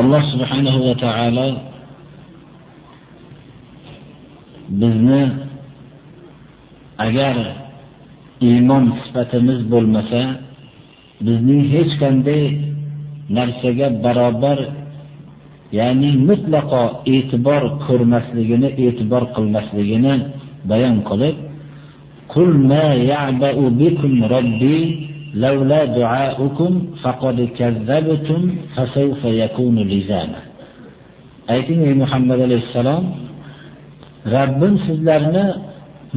الله سبحانه وتعالى bizni agar iymon sifatimiz bo'lmasa bizning hech qanday narsaga barobar ya'ni mutlaqo e'tibor ko'rmasligini e'tibor qilmasligini bayon qilib قل ما يعبأ بكم ربي لولا دعاؤكم فقد كذبتم فسوف يكون لزاما ayting ey muhammad alayhissalom Rabbim sizlarni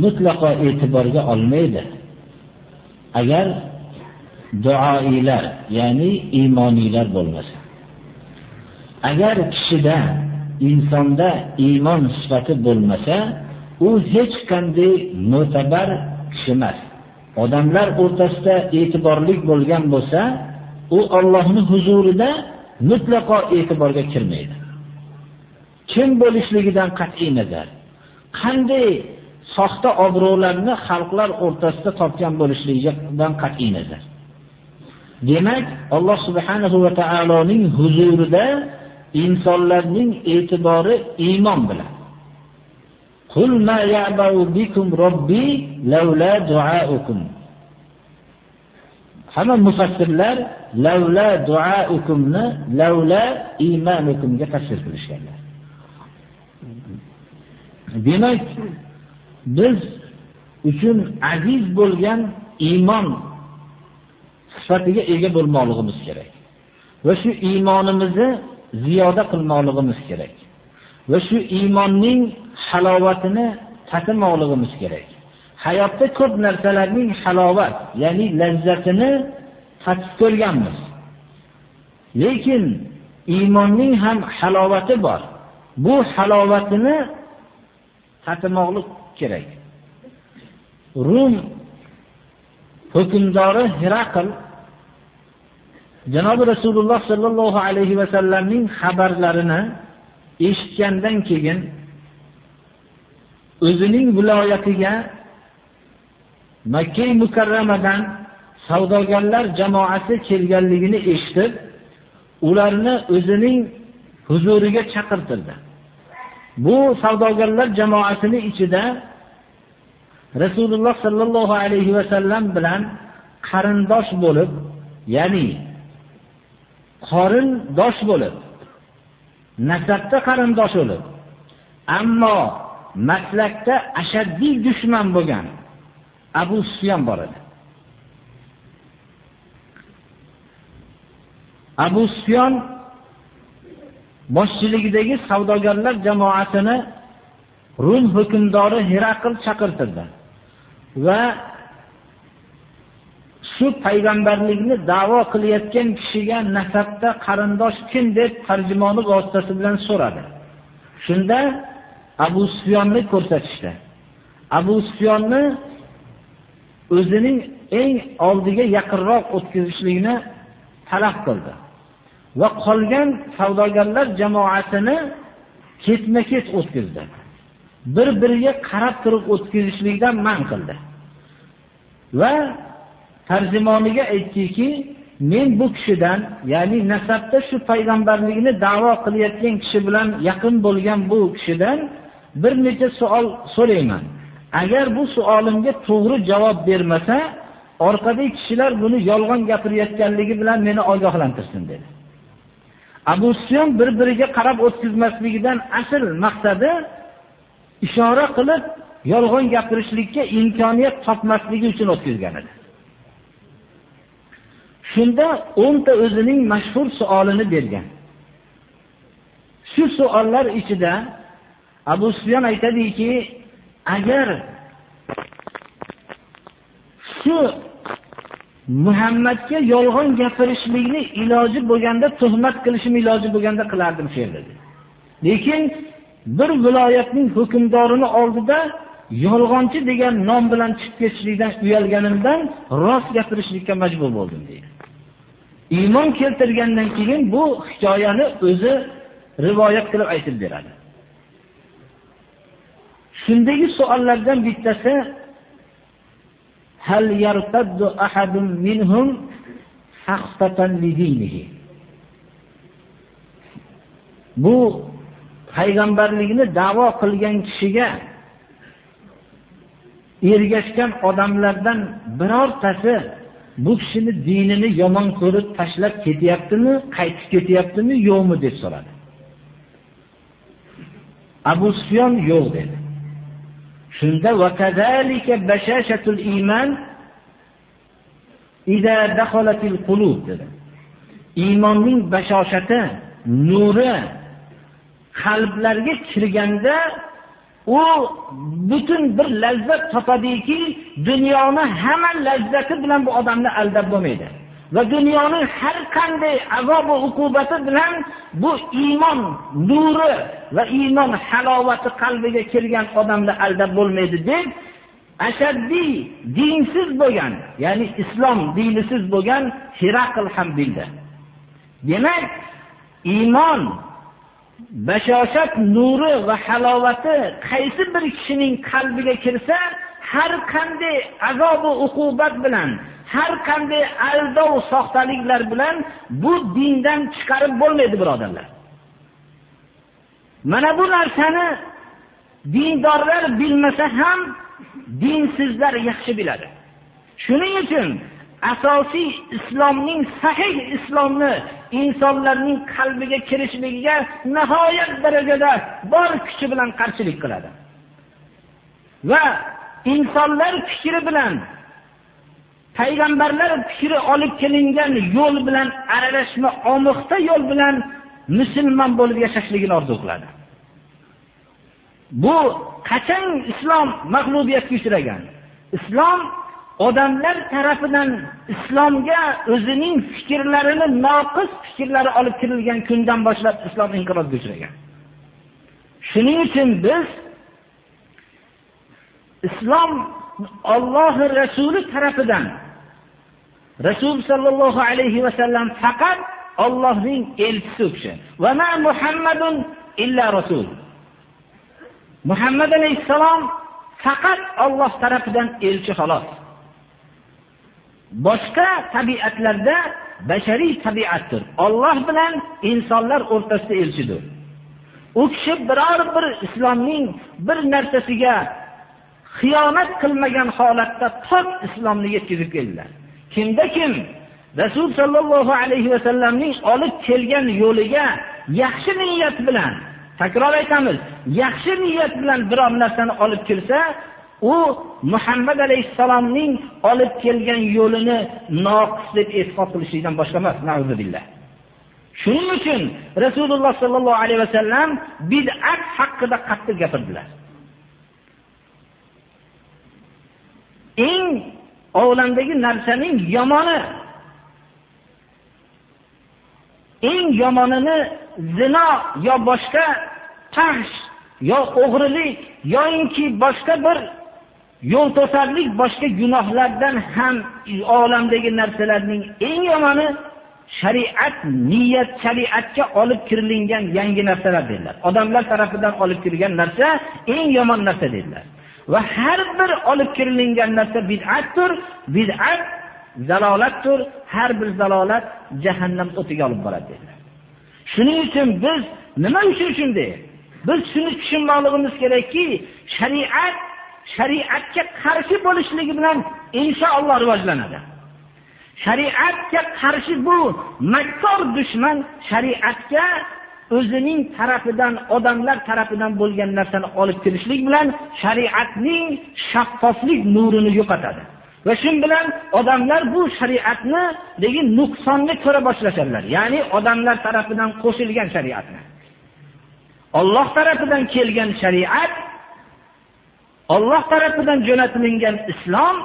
mutlaqo e'tiborga olmaydi. Agar duoilar, ya'ni iymoniylar bo'lmasa. Agar kishida, insonda iymon sifati bo'lmasa, u hech qanday mo'tabar kishi emas. Odamlar o'rtasida e'tiborli bo'lgan bo'lsa, u Allohning huzurida mutlaqo e'tiborga kirmaydi. Kim bo'lishligidan qat'iy nazar qanday soxta obro'larni xalqlar o'rtasida topgan bo'lishligidan qat'iy nazar. Demak, Alloh subhanahu va taoloning huzurida insonlarning e'tibori iymon bilan. Qul ma ya'ba'u bikum robbi laula du'aukum. Hamma mufassirlar laula du'aukumni laula iymanukumga tafsir qilishganlar. Demak, biz uchun aziz bo'lgan iymon sifatiga ega bo'lmoqligimiz kerak. Va shu iymonimizni ziyoda qilmoqligimiz kerak. Va shu iymonning halovatini tatimoqligimiz kerak. Hayotda ko'p narsalarning halovat, ya'ni lazzatini tatib ko'rganmiz. Lekin iymonning ham halovati bor. Bu halovatini tatimoqlik kerak. Rum hukmdori Hiraql Janob Rasululloh sallallohu alayhi va sallamning xabarlarini eshitgandan keyin o'zining viloyatiga Makka mukarramadan savdogarlar jamoasi kelganligini eshitib, ularni o'zining huzuriga chaqirtirdi. Bu savdogarlar jamoasini ichida Rasululloh sallallohu alayhi va sallam bilan qarindosh bo'lib, ya'ni qorindosh bo'lib, nasabda qarindosh bo'lib, ammo maslakda ashaddiy dushman bo'lgan Abu Sufyan bor edi. Abu Sufyan boshchiligidagi savdogarlar jamoasini Rum hukmdori Herakl chaqirtirdi va shu payg'ambarlikni da'vo qilayotgan kishiga nasabda qarindosh kim deb tarjimoni vositasi bilan so'radi. Shunda Abu Sufyonni ko'rsatishdi. Abu Sufyonni o'zining eng oldiga yaqinroq o'tkazishlikni talab qildi. va qolgan savdogarlar jamoasini ketma-ket o'tkazdi. Bir-biriga qarab turib o'tkazishlikdan man qildi. Va tarjimoniga aytdiki, men bu kishidan, ya'ni nasabda shu payg'ambarligini da'vo qilayotgan kishi bilan yaqin bo'lgan bu kishidan bir necha savol so'rayman. Agar bu savolimga to'g'ri javob bermasa, orqadagi kishilar buni yolg'on gapirayotganligi bilan meni ogohlantirsin dedi. Abu Sufyon bir-biriga qarab o'tkazmasligidan asl maqsadi ishora qilib yolg'on gapirishlikka imkoniyat topmasligi uchun o'tkazgan edi. Shunda 10 ta o'zining mashhur savolini bergan. Shu savollar ichida Abu sufyan aytadiki, agar shu muhammadga yolg'on gapirishlikni iloji bo'lganda tuhmat qilishim iloji bo'lganda qilardim shu yerda lekin bir viloyatning hukmdorini oldida yolg'onchi degan nom bilan chiqib ketishlikdan uyalganimdan rost gapirishlikka majbur bo'ldim deydi iymon keltirgandan keyin bu hikoyani o'zi rivoyat qilib aytib beradi. Shundagi savollardan bittasi hal yartaddu ahadun minhum haqfatan lidinihi. Bu payg'ambarlikni da'vo qilgan kishiga ergashgan odamlardan birortasi bu kishini dinini yomon ko'rib tashlab ketyaptimi, qaytib ketyaptimi, yo'qmi deb so'radi. Abu Sufyon yo'q dedi. Shunda dedi. Iymonning bashoshati nuri qalblarga kirganda u butun bir lazzat topadiki dunyoni hamma lazzati bilan bu odamni aldab bo'lmaydi. Va dunyoning har qanday azob va uqubati bilan bu iymon nuri va iymon halovati qalbiga kirgan odamni aldab bo'lmaydi deb ashaddiy dinsiz bo'lgan ya'ni islom dinisiz bo'lgan hiraql ham bildi. Demak iymon bashoshat nuri va halovati qaysi bir kishining qalbiga kirsa har qanday azobu uqubat bilan har qanday aldov soxtaliklar bilan bu dindan chiqarib bo'lmaydi birodarlar. Mana bu narsani dindorlar bilmasa ham dinsizlar yaxshi biladi. Shuning uchun asosiy islomning sahih islomni insonlarning qalbiga kirishligiga nihoyat darajada bor kuchi bilan qarshilik qiladi. Va insonlar fikri bilan payg'ambarlar fikri olib kelingan yo'l bilan aralashma omiqta yo'l bilan musulmon bo'lib yashashligini orzu qiladi. Bu qachon islom mag'lubiyatga uchragan? Islom odamlar tarafidan islomga o'zining fikrlarini noqis fikrlari olib kirilgan kundan boshlab islom inqirozga uchragan. Shuning uchun biz islom ollohi rasuli tarafidan rasul sollallohu alayhi vasallam faqat ollohning elchisi u kishi. Muhammadun illa rasul. Muhammad alayhissalom faqat olloh tarafidan elchi xolos. Boshqa tabiatlarda bashariy tabiatdir. Olloh bilan insonlar o'rtasida elchidir. U kishi biror bir islomning bir narsasiga xiyonat qilmagan holatda pok islomni yetkazib keldilar. Kimda kim? Rasul sallallohu alayhi vasallamning olib kelgan yo'liga yaxshi niyat bilan takror aytamiz yaxshi niyat bilan biror narsani olib kelsa u muhammad alayhisalomning olib kelgan yo'lini noqis deb e'tiqod qilishlikdan boshqa emas shuning uchun rasululloh sallallohu alayhi vasallam bid'at haqida qattiq gapirdilar. Eng olamdagi narsaning yomoni. Eng yomonini zino yo boshqa fahsh yo o'g'rilik yoinki boshqa bir yo'l to'sarlik boshqa gunohlardan ham olamdagi narsalarning eng yomoni shariat niyat shariatga olib kirilingan yangi narsalar dedilar. Odamlar tarafidan olib kirilgan narsa eng yomon narsa dedilar. Va har bir olib kirilingan narsa bid'atdir bid'at zalolatdir. Har bir zalolat jahannam o'tiga olib boradi dedilar. Shuning uchun biz nima uchun shunday? Biz shuni tushunmoqligimiz kerakki shariat shariatga qarshi bo'lishligi bilan inshaalloh rivojlanadi. Shariatga qarshi bu makkor dushman shariatga o'zining tarafidan odamlar tarafidan bo'lgan narsani olib kirishlik bilan shariatning shaffoflik nurini yo'qotadi. Va shu bilan odamlar bu shariatni degan nuqsonni ko'ra boshlashadilar. Ya'ni odamlar tarafidan qo'shilgan shariatni. Olloh tarafidan kelgan shariat olloh tarafidan jo'natilingan islom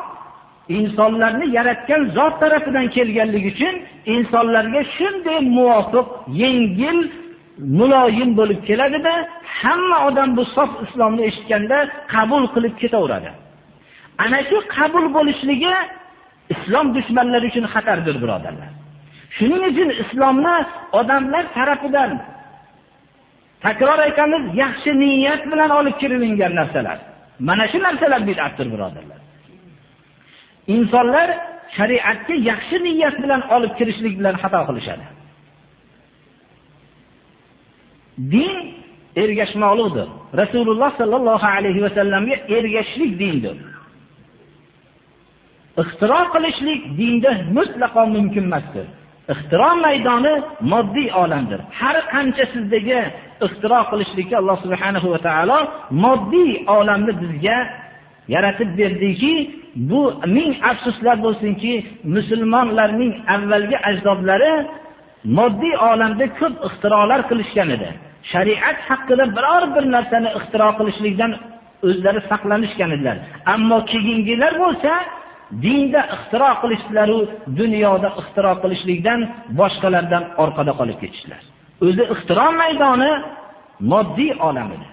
insonlarni yaratgan zot tarafidan kelganligi uchun insonlarga shunday muvofiq yengil muloyim bo'lib keladida hamma odam bu sof islomni eshitganda qabul qilib ketaveradi. Ana shu qabul bo'lishligi islom dushmanlari uchun xatardir birodarlar. Shuning uchun islomni odamlar tarafidan takror aytamiz yaxshi niyat bilan olib kirilingan narsalar. Mana shu narsalar bid'atdir birodarlar. Insonlar shariatga yaxshi niyat bilan olib kirishlik bilan xato qilishadi. Din ergashmoqlikdir. Rasululloh sallallohu alayhi vasallamga ergashishlik dindir. Ixtiro qilishlik dinda mutlaqo mumkin emasdir. Ixtiro maydoni moddiy olamdir. Har qancha sizdagi ixtiro qilishlikka alloh subhanahu va taolo moddiy olamni bizga yaratib berdiki bu ming afsuslar bo'lsinki musulmonlarning avvalgi ajdodlari moddiy olamda ko'p ixtirolar qilishgan edi. Shariat haqida biror bir narsani ixtiro qilishlikdan o'zlari saqlanishgan edilar. Ammo keyingilar bo'lsa dinda ixtiro qilishlaru dunyoda ixtiro qilishlikdan boshqalardan orqada qolib ketishdilar. O'zi ixtiro maydoni moddiy olam edi.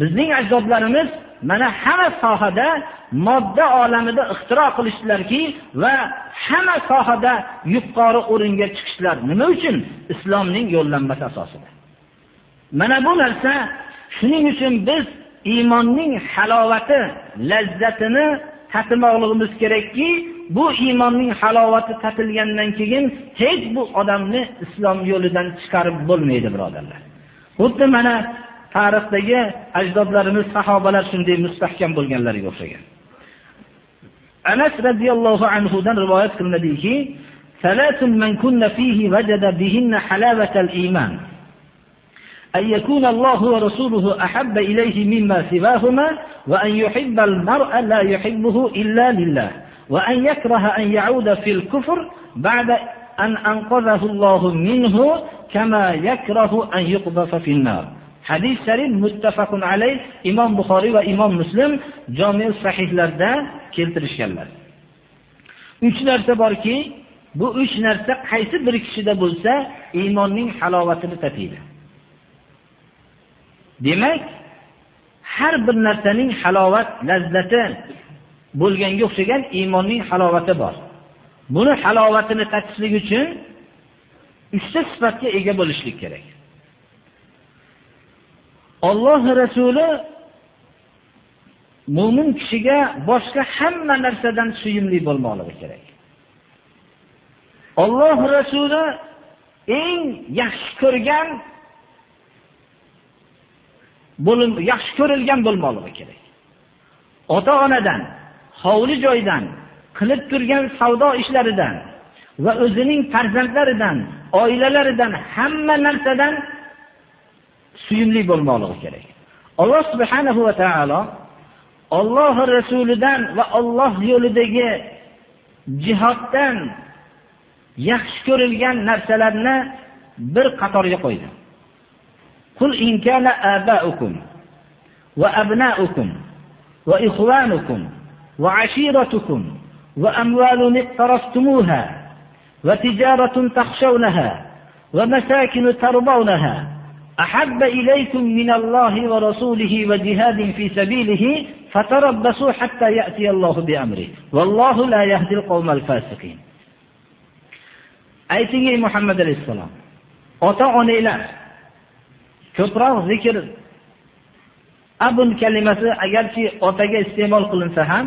Bizning ajdodlarimiz mana hamma sohada modda olamida ixtiro qilishdilarki va hamma sohada yuqori o'ringa chiqishlar nima uchun? Islomning yo'llanmasi asosida. Mana bu narsa shuning uchun biz iymonning halovati lazzatini tatimoqligimiz kerakki bu iymonning halovati tatilgandan keyin hech bu odamni islom yo'lidan chiqarib bo'lmaydi birodarlar. Xuddi mana tarixdagi ajdodlarimiz sahobalar shunday mustahkam bo'lganlariga o'xshagan. Anas roziyallohu anhudan rivoyat qilinadiki ثلاث من كن فيه وجد بهن حلاوة الإيمان أن يكون الله ورسوله أحب إليه مما سواهما وأن يحب المرء لا يحبه إلا لله وأن يكره أن يعود في الكفر بعد أن أنقذه الله منه كما يكره أن يقذف في النار hadis sharif muttafaqun alayh imom buxoriy va imom muslim jomil sahihlarda keltirishganlar. Uch narsa borki bu uch narsa qaysi bir kishida bo'lsa iymonning halovatini tatiydi demak har bir narsaning halovat lazzati bo'lganga o'xshagan iymonning halovati bor. Buni halovatini tatishlik uchun uchta sifatga ega bo'lishlik kerak. Alloh rasuli mo'min kishiga boshqa hamma narsadan suyimli bo'lmoqligi kerak. Alloh rasuli eng yaxshi ko'rgan bo'lim yaxshi ko'rilgan bo'lmoqligi kerak. Ota onadan hovli joydan qilib turgan savdo ishlaridan va o'zining farzandlaridan oilalaridan hamma narsadan suyimli bo'lmoqligi kerak. Alloh subhanahu va taolo Alloh rasulidan va Alloh yo'lidagi jihoddan yaxshi ko'rilgan narsalarni bir qatorga qo'ydi. Qul in kana aba'ukum va abna'ukum va ikhwanukum va ashiratukum va amwalun iqtaraftumuha va tijaratun takhshawnaha va masakin tarbawnaha أحب إليكم من الله ورسوله وجهاد في سبيله فتربصوا حتى يأتي الله بأمره والله لا يهدي القوم الفاسقين ayting ey muhammad alayhissalom ota onanglar ko'proq zikr abun kalimasi agarchi otaga iste'mol qilinsa ham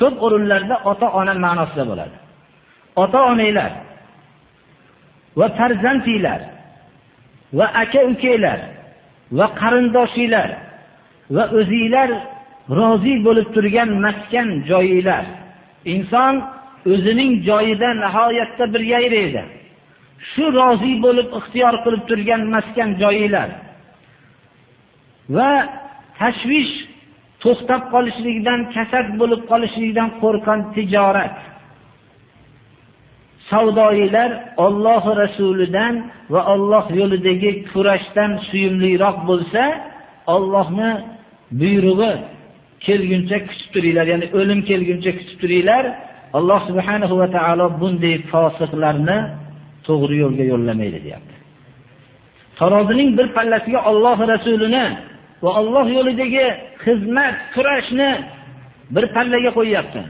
ko'p o'rinlarda ota ona ma'nosida bo'ladi ota onanglar va farzandinglar va aka ukanglar va qarindoshinglar va o'zinglar rozi bo'lib turgan maskan joyinglar. Inson o'zining joyida nihoyatda bir yayraydi shu rozi bo'lib ixtiyor qilib turgan maskan joyinglar va tashvish to'xtab qolishligidan kasad bo'lib qolishligidan qo'rqqan tijorat. Savdoyilar Alloh rasulidan va Alloh yo'lidagi kurashdan suyumliroq bo'lsa Allohni buyrug'i kelguncha kutib turinglar, ya'ni o'lim kelguncha kutib turinglar. Alloh subhanahu va taolo bunday fosiqlarni to'g'ri yo'lga yo'llamaydi, deyapti. Tarozining bir pallasiga Alloh rasulini va Alloh yo'lidagi xizmat, kurashni bir pallaga qo'yyapti.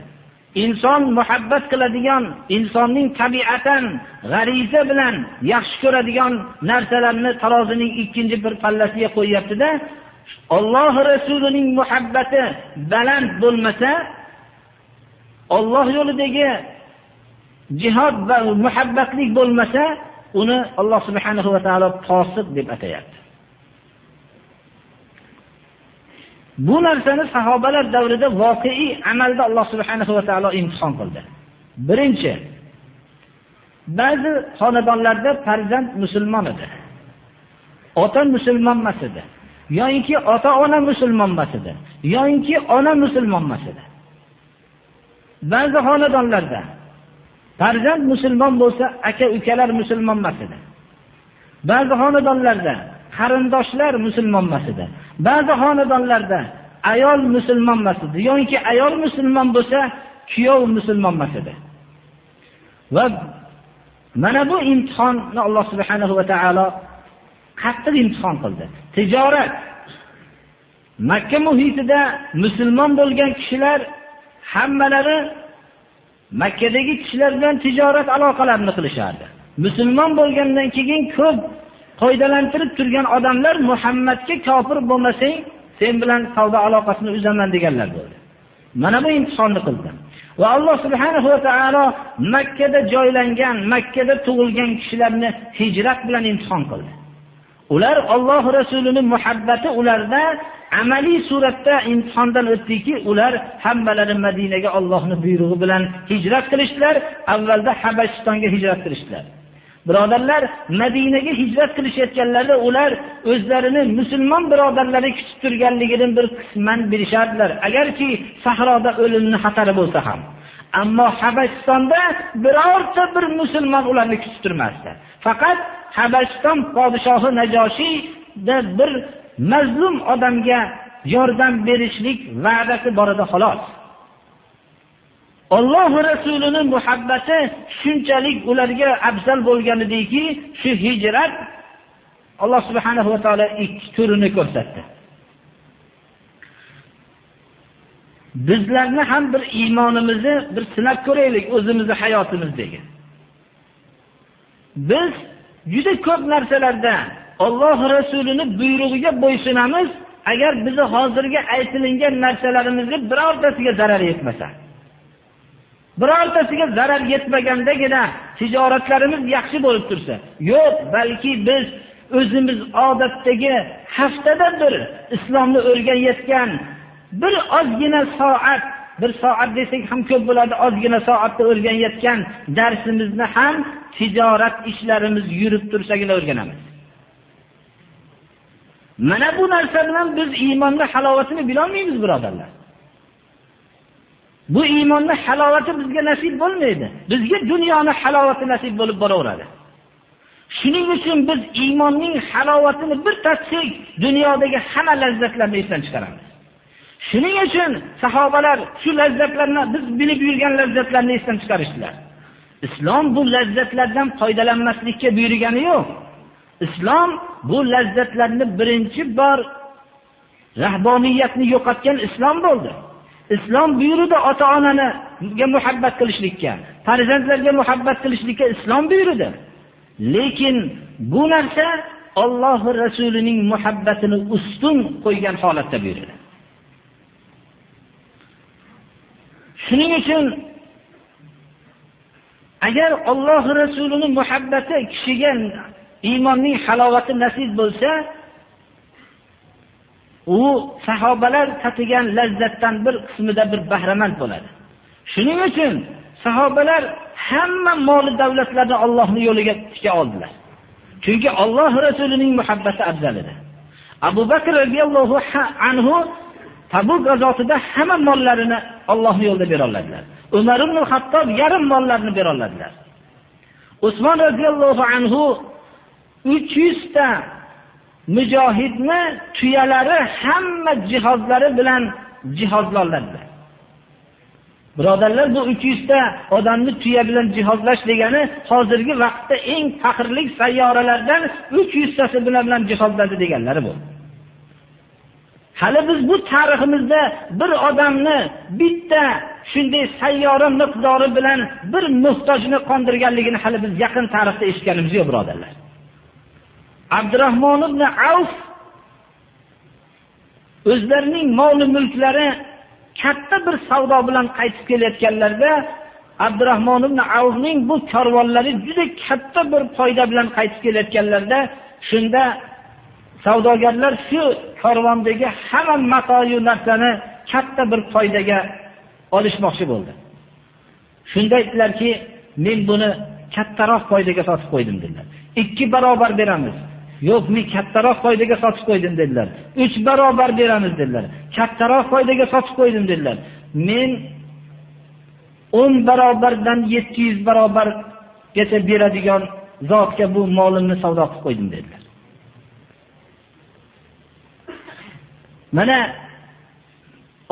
Inson muhabbat qiladigan insonning tabiatan g'ariza bilan yaxshi ko'radigan narsalarni tarozining ikkinchi bir pallasiga qo'yyaptida Alloh rasulining muhabbati baland bo'lmasa Alloh yo'lidagi jihod va muhabbatlik bo'lmasa uni Alloh subhanahu va taolo posiq deb atayapti. Bu narsani sahobalar davrida voqei amalda Alloh subhanahu va taolo imtihon qildi. Birinchi ba'zi xonadonlarda farzand musulmon edi. Ota musulmon emas edi. yoinki ota-ona musulmon emas edi, yoinki ona musulmon emas edi. Ba'zi xonadonlarda farzand musulmon bo'lsa, aka-ukalar musulmon emas edi. Ba'zi xonadonlarda qarindoshlar musulmon emas edi. Ba'zi xonadonlarda ayol musulmon emas edi, yoki ayol musulmon bo'lsa, kuyov musulmon emas edi. Va mana bu imtihonni Alloh subhanahu va taolo qattiq imtihon qildi. Tijorat Makka muhitida musulmon bo'lgan kishilar hammalari Makkadagi kishilar bilan tijorat aloqalarini qilishardi. Musulmon bo'lgandan keyin ko'p foydalantirib turgan odamlar Muhammadga kofir bo'lmasang, sen bilan savdo aloqasini uzaman deganlar bo'ldi. Mana bu imtihonni qildi. Va Alloh subhanahu va taolo Makkada joylangan, Makkada tug'ilgan kishilarni hijrat bilan imtihon qildi. Ular Alloh rasulining muhabbati ularda amaliy suratda imtihondan o'tdiki, ular hammalari Madinaga Allohning buyrug'i bilan hijrat qilishdilar. Avvalda Habashistonga hijrat qilishdilar. Birodarlar, Madinaga hijrat qilishayotganlarda ular o'zlarini musulmon birodarlari kutib turganligini bir qisman bilishardilar. Agarki sahroda o'limni xatari bo'lsa ham. Ammo Habasistonda birorta bir musulmon ularni kutib turmasdi. Faqat Habasiston podshohi Najoshiyda bir mazlum odamga yordam berishlik va'dasi borada xolos. Xolos. Alloh rasulining muhabbati shunchalik ularga afzal bo'lganidiki, shu hijrat Alloh subhanahu va taolo ikki turini ko'rsatdi. Bizlarni ham bir iymonimizni bir sinab ko'raylik o'zimizni hayotimizdagi. Biz juda ko'p narsalarda Alloh rasulining buyrug'iga bo'ysunamiz, agar bizni hozirgi aytilingan narsalarimizga birortasiga zarar yetmasa. Birortasiga zarar yetmagandagina tijoratlarimiz yaxshi bo'lib tursa yo'q balki biz o'zimiz odatdagi haftada bir islomni o'rganayotgan bir ozgina soat bir soat desak ham ko'p bo'ladi ozgina soatda o'rganayotgan darsimizni ham tijorat ishlarimiz yurib tursagina o'rganamiz. Mana bu narsa bilan biz iymonni halovatini bilolmaymiz birodarlar. Bu iymonni halovati bizga nasib bo'lmaydi. Bizga dunyoni halovati nasib bo'lib boraveradi. Shuning uchun biz iymonning halovatini bir tatsak, dunyodagi hamma lazzatlarni esdan chiqaramiz. Shuning uchun sahobalar shu lazzatlarni biz bilib yurgan lazzatlarni esdan chiqarishdilar. Islom bu lazzatlardan foydalanmaslikka buyurgani yo'q. Islom bu lazzatlarni birinchi bor rahboniyatni yo'qotgan islom bo'ldi. Islom buyurdi ota-onaniga muhabbat qilishlikka, farzandlarga muhabbat qilishlikka islom buyurdi. Lekin bu narsa Alloh rasulining muhabbatini ustun qo'ygan holatda buyurdi. Shuning uchun agar Alloh rasulining muhabbati kishiga iymonning halovati nasib bo'lsa, u sahobalar tatigan lazzatdan bir qismida bir bahramand bo'ladi. Shuning uchun sahobalar hamma moli davlatlarni Allohning yo'liga tika oldilar. Chunki Alloh rasulining muhabbati afzal edi. Abu Bakr radhiyallohu anhu Tabuk g'azotida hamma mollarini Allohning yo'lida beroladilar. Umar ibn hattob yarim mollarini beroladilar. Usmon radhiyallohu anhu uch yuzta mujohidni tuyalari hamma jihozlari bilan jihozlanadilar. Birodarlar, bu 300 ta odamni tuya bilan jihozlash degani hozirgi vaqtda eng faxrli sayyoralardan 300 tasi bilan jihozladi deganlari bu. Hali biz bu tariximizda bir odamni bitta shunday sayyora miqdori bilan bir muhtojni qondirganligini hali biz yaqin tarixda eshitganimiz yo'q, birodarlar. Abdurrahmon ibn Avf o'zlarining mol mulklari katta bir savdo bilan qaytib kelayotganlarida Abdurrahmon ibn Avfning bu karvonlari juda katta bir foyda bilan qaytib kelayotganlarida shunda savdogarlar shu karvondagi hamma matoyu narsani katta bir foydaga olishmoqchi bo'ldi. Shunda aytdilarki, men buni kattaroq foydaga sotib qo'ydim dedilar. Ikki barobar beramiz. Yo'q, men kattaroq foydaga sotib qo'ydim dedilar. 3 barobar beramiz dedilar. Kattaroq foydaga sotib qo'ydim dedilar. Men 10 barobardan 700 barobargacha beradigan zotga bu molimni savdo qilib qo'ydim dedilar. Mana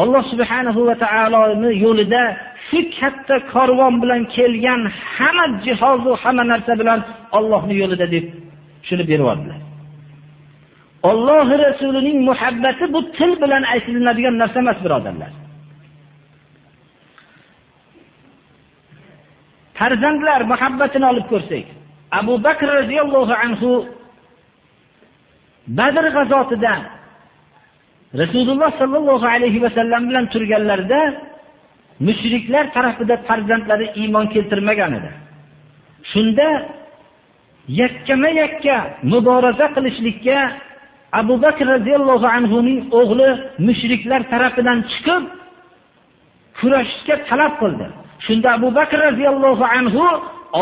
Alloh subhanahu va taoloning yo'lida shu katta karvon bilan kelgan hamma jihoz va hamma narsa bilan Allohning yo'lida deb shuni beryaptilar. Alloh rasulining muhabbati bu til bilan aytiladigan narsa emas, birodarlar. Farzandlar muhabbatini olib ko'rsak, Abu Bakr radhiyallohu anhu Badr g'azotida Rasululloh sallallohu alayhi va sallam bilan turganlarida mushriklar tarafida farzandlari iymon keltirmagan edi. Shunda yakkama-yakka muboraza qilishlikka Abu Bakr radhiyallohu anhuning o'g'li mushriklar tarafidan chiqib kurashishga talab qildi. Shunda Abu Bakr radhiyallohu anhu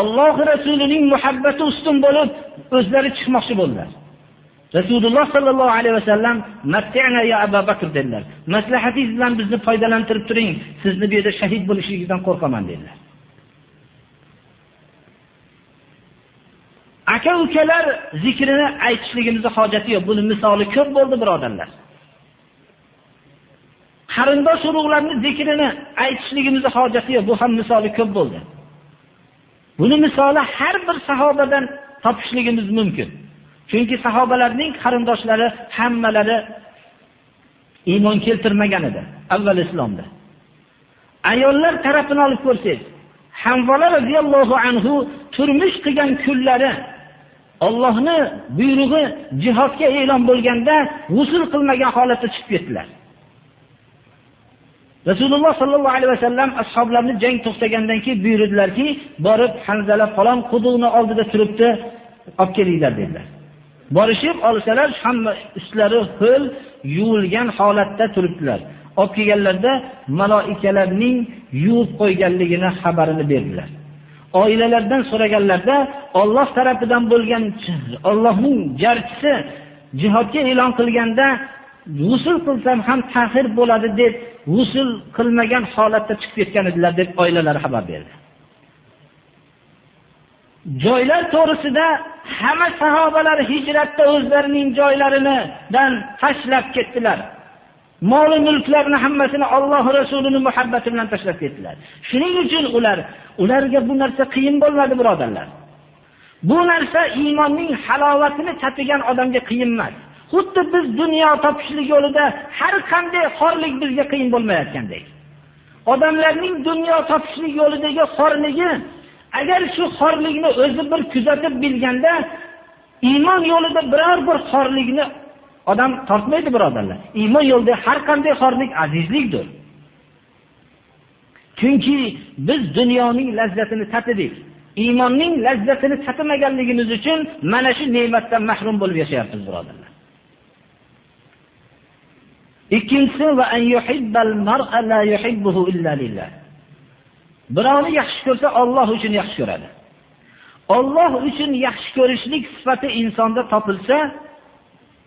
Alloh rasulining muhabbati ustun bo'lib o'zlari chiqmoqchi bo'ldilar. Rasululloh sallallohu alayhi vasallam "Matti'na ya Abu Bakr" dedilar. Maslahatingiz bilan bizni foydalantirib turing. Sizni bu yerda shahid bo'lishingizdan qo'rqaman dedilar. Aka ukalar zikrini aytishligimizga hojati yo'q. Buni misoli ko'p bo'ldi, birodarlar. Qarindosh urug'larning zikrini aytishligimizga hojati yo'q. Bu ham misoli ko'p bo'ldi. Buni misoli har bir sahobadan topishligimiz mumkin. Chunki sahobalarning qarindoshlari hammalari iymon keltirmagan edi avval islomda. Ayollar tarafini olib ko'rsangiz, Hanvala radhiyallohu anhu turmush qilgan kunlari Allohni buyrug'i jihodga e'lon bo'lganda g'usl qilmagan holatda chiqib ketdilar. Rasululloh sallallohu alayhi vasallam ashoblarni jang to'xtagandan keyin buyurdilarki, borib Hanzala falon quduqni oldida turibdi, olib kelinglar dedilar. Borishib olsalar, hamma ustlari ho'l, yuvilgan holatda turibdilar. Olib kelganlarda maloikalarning yuvib qo'yganligini xabarini berdilar. Oilalardan so'raganlarda Alloh tarafidan bo'lgan Allohning jarchisi jihodga e'lon qilganda g'usul qilsam ham tahir bo'ladi deb g'usul qilmagan holatda chiqib ketgan edilar deb oilalari xabar berdi. Joylar to'g'risida hamma sahobalar hijratda o'zlarining joylaridan tashlab ketdilar. Mol mulklarni hammasini Alloh rasulining muhabbati bilan tashlab ketdilar. Shuning uchun ular ularga bu narsa qiyin bo'lmadi, birodarlar. Bu narsa iymonning halovatini tatigan odamga qiyin emas. Xuddi biz dunyo topishlik yo'lida har qanday xorlik bizga qiyin bo'lmayotgandek. Odamlarning dunyo topishlik yo'lidagi xorligi agar shu xorlikni o'zi bir kuzatib bilganda iymon yo'lida biror bir xorlikni odam tortmaydi birodarlar. Iymon yo'lida har qanday xorlik azizlikdir. Chunki biz dunyoning lazzatini tatidik. Iymonning lazzatini tatmaganligimiz uchun mana shu ne'matdan mahrum bo'lib yashayapmiz birodarlar. Ikkinchisi va an yuhibbal mar'a la yuhibbuhu illa lillah. Birovni yaxshi ko'rsa Alloh uchun yaxshi ko'radi. Alloh uchun yaxshi ko'rishlik sifati insonda topilsa,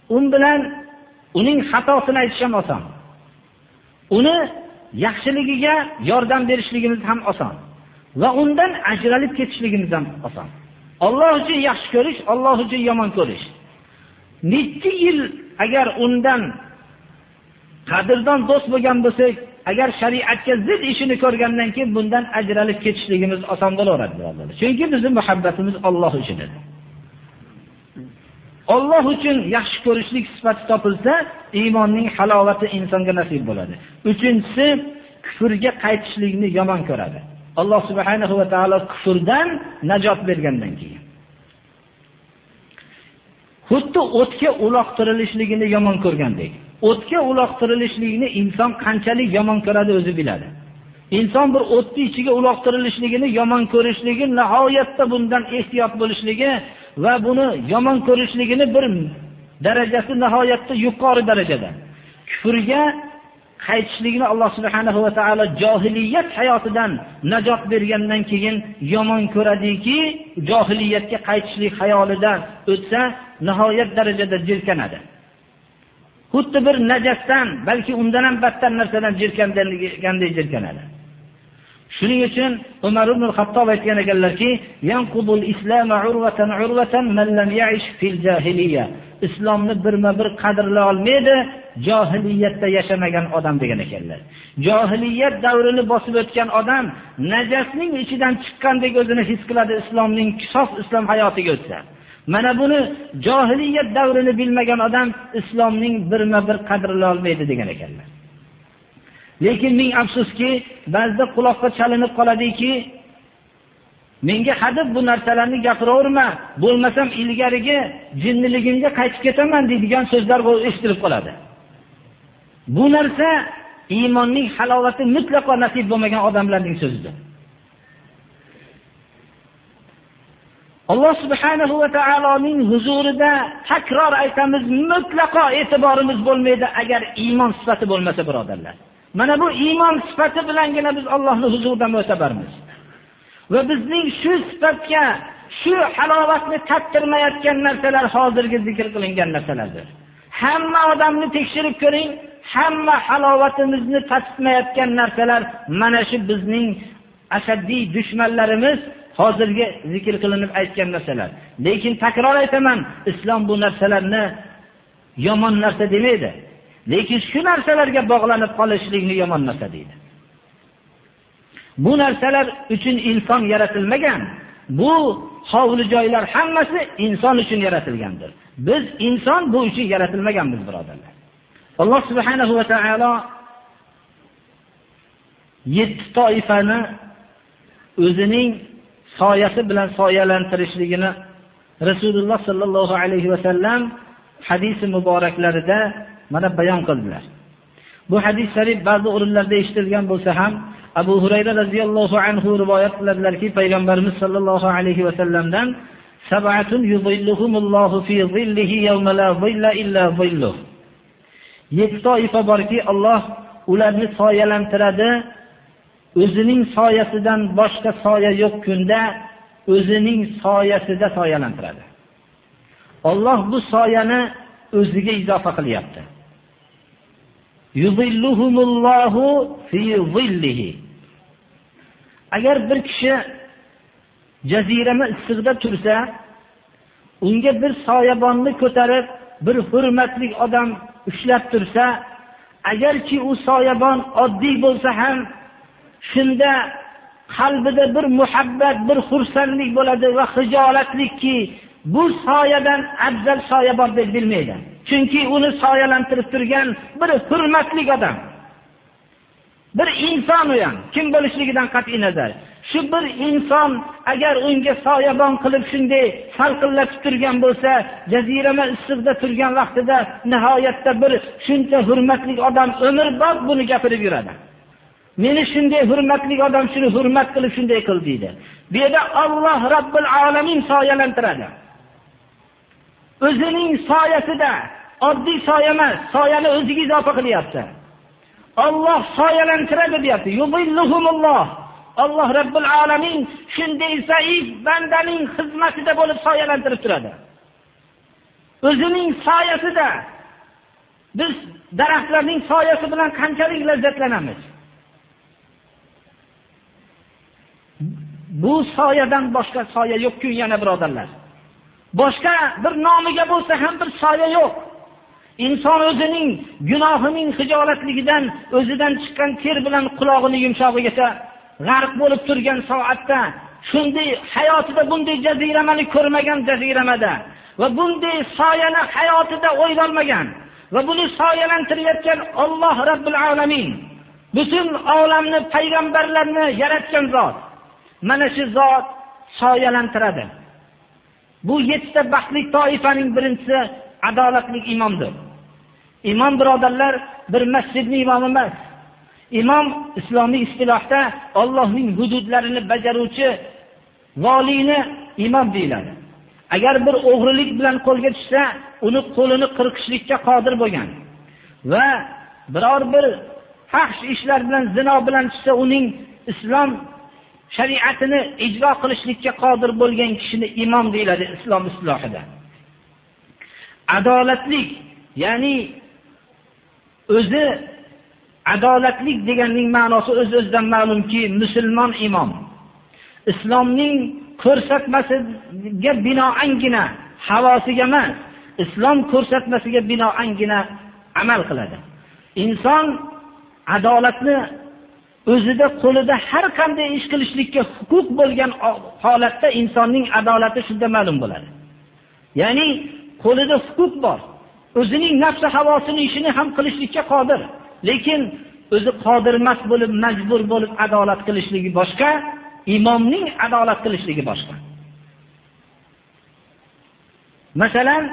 un bilan uning xatosini aytish ham oson. Uni yaxshiligiga yordam berishligimiz ham oson va undan ajralib ketishligimiz ham oson. Alloh uchun yaxshi ko'rish, Alloh uchun yomon ko'rish. nechi yil agar undan qadrdon do'st bo'lgan bo'lsak agar shariatga zid ishini ko'rgandan keyin bundan ajralib ketishligimiz oson bo'laveradi birodarlar chunki bizni muhabbatimiz olloh uchun edi Alloh uchun yaxshi ko'rishlik sifati topilsa iymonning halovati insonga nasib bo'ladi. Uchinchisi kufrga qaytishlikni yomon ko'radi. Alloh subhanahu va taolo kufrdan najot bergandan keyin. Xuddi o'tga uloqtirilishligini yomon ko'rgandek. O'tga uloqtirilishlikni inson qanchalik yomon ko'radi o'zi biladi. Inson bir o'tni ichiga uloqtirilishligini yomon ko'rishligi nihoyatda bundan ehtiyot bo'lishligi va buni yomon ko'rishligini bir darajasi nihoyatda yuqori darajada. Kufrga qaytishlikni alloh subhanahu va taolo johiliyat hayotidan najot bergandan keyin yomon ko'radiki johiliyatga qaytishlik hayolidan o'tsa nihoyat darajada jirkanadi. Xuddi bir najasdan balki undan ham battar narsadan jirkangandek jirkanadi. Shuning uchun umar ibn Xattob aytgan ekanlarki islomni birma bir qadrlay olmaydi jahiliyatda yashamagan odam degan ekanlar. Jahiliyat davrini bosib o'tgan odam najasning ichidan chiqqandek o'zini his qiladi islomning sof islom hayotiga o'tsa. Mana buni jahiliyat davrini bilmagan odam islomning birma bir qadrini olmaydi degan ekanlar. Lekin ming afsuski ba'zida quloqqa chalinib qoladiki menga hadeb bu narsalarni gapiraverma bo'lmasam ilgarigi jinniligimga qaytib ketaman deydigan so'zlar eshitilib qoladi. Bu narsa iymonning halovati mutlaqo nasib bo'lmagan odamlarning so'zidir. Alloh subhanahu va taoloning huzurida takror aytamiz mutlaqo e'tiborimiz bo'lmaydi agar iymon sifati bo'lmasa birodarlar. Mana bu iymon sifati bilangina biz ollohni huzuridan mo'tabarmiz va bizning shu sifatga shu halovatni tattirmayotgan narsalar hozirgi zikr qilingan narsalardir. Hamma odamni tekshirib ko'ring hamma halovatimizni tatitmayotgan narsalar mana shu bizning ashaddiy dushmanlarimiz hozirgi zikr qilinib aytgan narsalar. Lekin takror aytaman islom bu narsalarni yomon narsa demaydi. Lekin shu narsalarga bog'lanib qolishlikni yomon narsa deydi. Bu narsalar uchun inson yaratilmagan. Bu hovli joylar hammasi inson uchun yaratilgandir. Biz inson bu uchun yaratilmaganmiz birodarlar. Alloh subhanahu va taolo yetti toifani o'zining soyasi bilan soyalantirishligini rasululloh sollallohu alayhi vasallam hadisi muboraklarida mana bayon qildilar. Bu hadis sharif ba'zi o'rinlarda eshitilgan bo'lsa ham abu hurayra roziyallohu anhu rivoyat qiladilarki payg'ambarimiz sollallohu alayhi vasallamdan yetti toifa borki Alloh ularni soyalantiradi. O'zining soyasidan boshqa soya yo'q kunda o'zining soyasida soyalantiradi. Alloh bu soyani o'ziga izofa qilyapti. Yuzilluhumullohu fi zillihi. agar bir kishi jazirama issiqda tursa unga bir soyabonni ko'tarib bir hurmatli odam ushlab tursa agarki u soyabon oddiy bo'lsa ham shunda qalbida bir muhabbat bir xursandlik bo'ladi va hijolatlikki bu soyadan afzal soyabon deb bilmaydi chunki uni soyalantirib turgan bir hurmatli odam bir inson u ham kim bo'lishligidan qat'iy nazar. Shu bir inson agar unga soyabon qilib shunday salqinlatib turgan bo'lsa jazirama issiqda turgan vaqtida nihoyatda bir shuncha hurmatli odam umrbod buni gapirib yuradi. Meni shunday hurmatli odam shuni hurmat qilib shunday qil deydi. Bu yerda olloh robbil alamin soyalantiradi. O'zining soyasida oddiy soya emas soyani o'ziga izofa qilyapti. Olloh soyalantiradi deyapti. Alloh robbil alamin shunday zaif bandaning xizmatida bo'lib soyalantirib turadi. O'zining soyasida biz daraxtlarning soyasi bilan qanchalik lazzatlanamiz? Bu soyadan boshqa soya yo'qku yana birodarlar. Boshqa bir nomiga bo'lsa ham bir soya yo'q. Inson o'zining gunohining hijolatligidan o'zidan chiqqan ter bilan qulog'ini yumshog'igacha g'arq bo'lib turgan soatda shunday hayotida bunday jaziramani ko'rmagan jaziramada va bunday soyani hayotida o'ylolmagan va buni soyalantirayotgan olloh robbil alamin butun olamni payg'ambarlarni yaratgan zot mana shu zot soyalantiradi. Bu yettita baxtli toifaning birinchisi adolatli imomdir. Imom birodarlar bir masjidni imomi emas. Imom islomiy istilohda ollohning hududlarini bajaruvchi voliyni imom deyiladi. Agar bir o'g'rilik bilan qo'lga tushsa uni qo'lini qirqishlikka qodir bo'lgan va biror bir fahsh ishlar bilan zino bilan tushsa uning islom shariatini ijro qilishlikka qodir bo'lgan kishini imom deyiladi islom islohida. Adolatlik ya'ni o'zi adolatlik deganning ma'nosi o'z öz o'zidan ma'lumki musulmon imom. Islomning ko'rsatmasiga binoangina havosiga emas islom ko'rsatmasiga binoangina amal qiladi. Inson adolatni o'zida qo'lida har qanday ish qilishlikka huquq bo'lgan holatda insonning adolati shunda ma'lum bo'ladi. Ya'ni qo'lida huquq bor. O'zining nafsi havosini ishini ham qilishlikka qodir. Lekin o'zi qodirmas bo'lib majbur bo'lib adolat qilishligi boshqa imomning adolat qilishligi boshqa. Masalan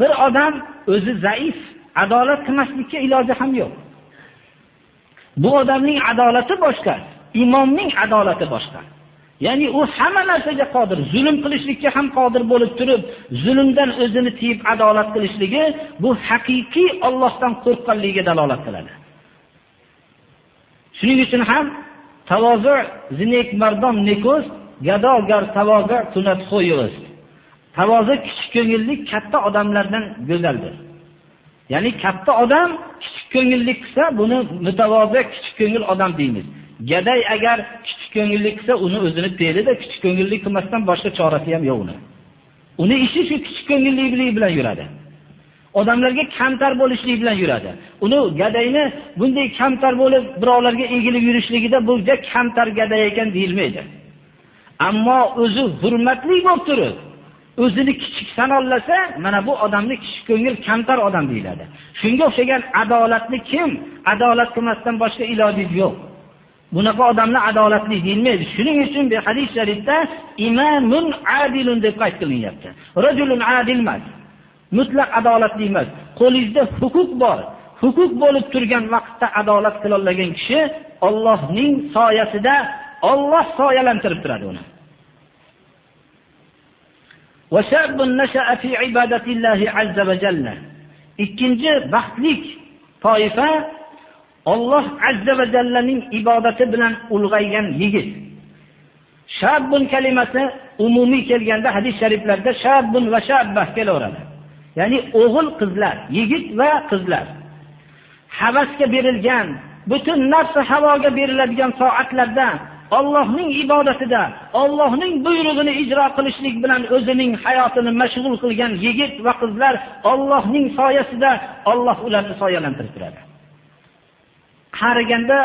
bir odam o'zi zaif adolat qilmaslikka iloji ham yo'q. Bu odamning adolati boshqa imomning adolati boshqa. Ya'ni u hamma narsaga qodir zulm qilishlikka ham qodir bo'lib turib zulmdan o'zini tiyib adolat qilishligi bu haqiqiy Allohdan qo'rqqanligiga dalolat qiladi. Shuning uchun ham tavozu zinek mardon neko'z gadogar tavozu tunat kunat tavozu kichik ko'ngillik katta odamlardan go'zaldir. Ya'ni katta odam kichik ko'ngillik qilsa buni mutavozi kichik ko'ngil odam deymiz. Gaday agar kichik ko'ngillik qilsa uni o'zini pelida kichik ko'ngillik qilmasdan boshqa chorasi ham yo'q uni. Uni ishi shu kichik ko'ngillik bilan yuradi. Odamlarga kamtar bo'lishlik bilan yuradi. Uni gadayni bunday kamtar bo'lib birovlarga egilib yurishligida bu kamtar gaday ekan deyilmaydi. Ammo o'zi hurmatli bo'lib turib o'zini kichik sanollasa mana bu odamni kichik ko'ngil kamtar odam deyiladi. Shunga o'xshagan adolatni kim? Adolat qilmasdan boshqa iloji yo'q. Bunaqa odamlar adolatli deyilmaydi shuning uchun bu hadis sharifda imamun adilun deb qayd qilinyapti. Rajulun adil emas mutlaq adolatli emas. Qo'lingizda huquq bor. Huquq bo'lib turgan vaqtda adolat qilolmagan kishi ollohning soyasida olloh soyalantirib turadi uni. Ikkinchi baxtlik toifa olloh azza va jallaning ibodati bilan ulg'aygan yigit shabbun kalimasi umumiy kelganda hadis shariflarda shabbun va shabba kelaveradi ya'ni o'g'il qizlar yigit va qizlar havasga berilgan butun nafsi havoga beriladigan soatlarda ollohning ibodatida ollohning buyrug'ini ijro qilishlik bilan o'zining hayotini mashg'ul qilgan yigit va qizlar ollohning soyasida olloh ularni soyalantirib turadi. Qariganda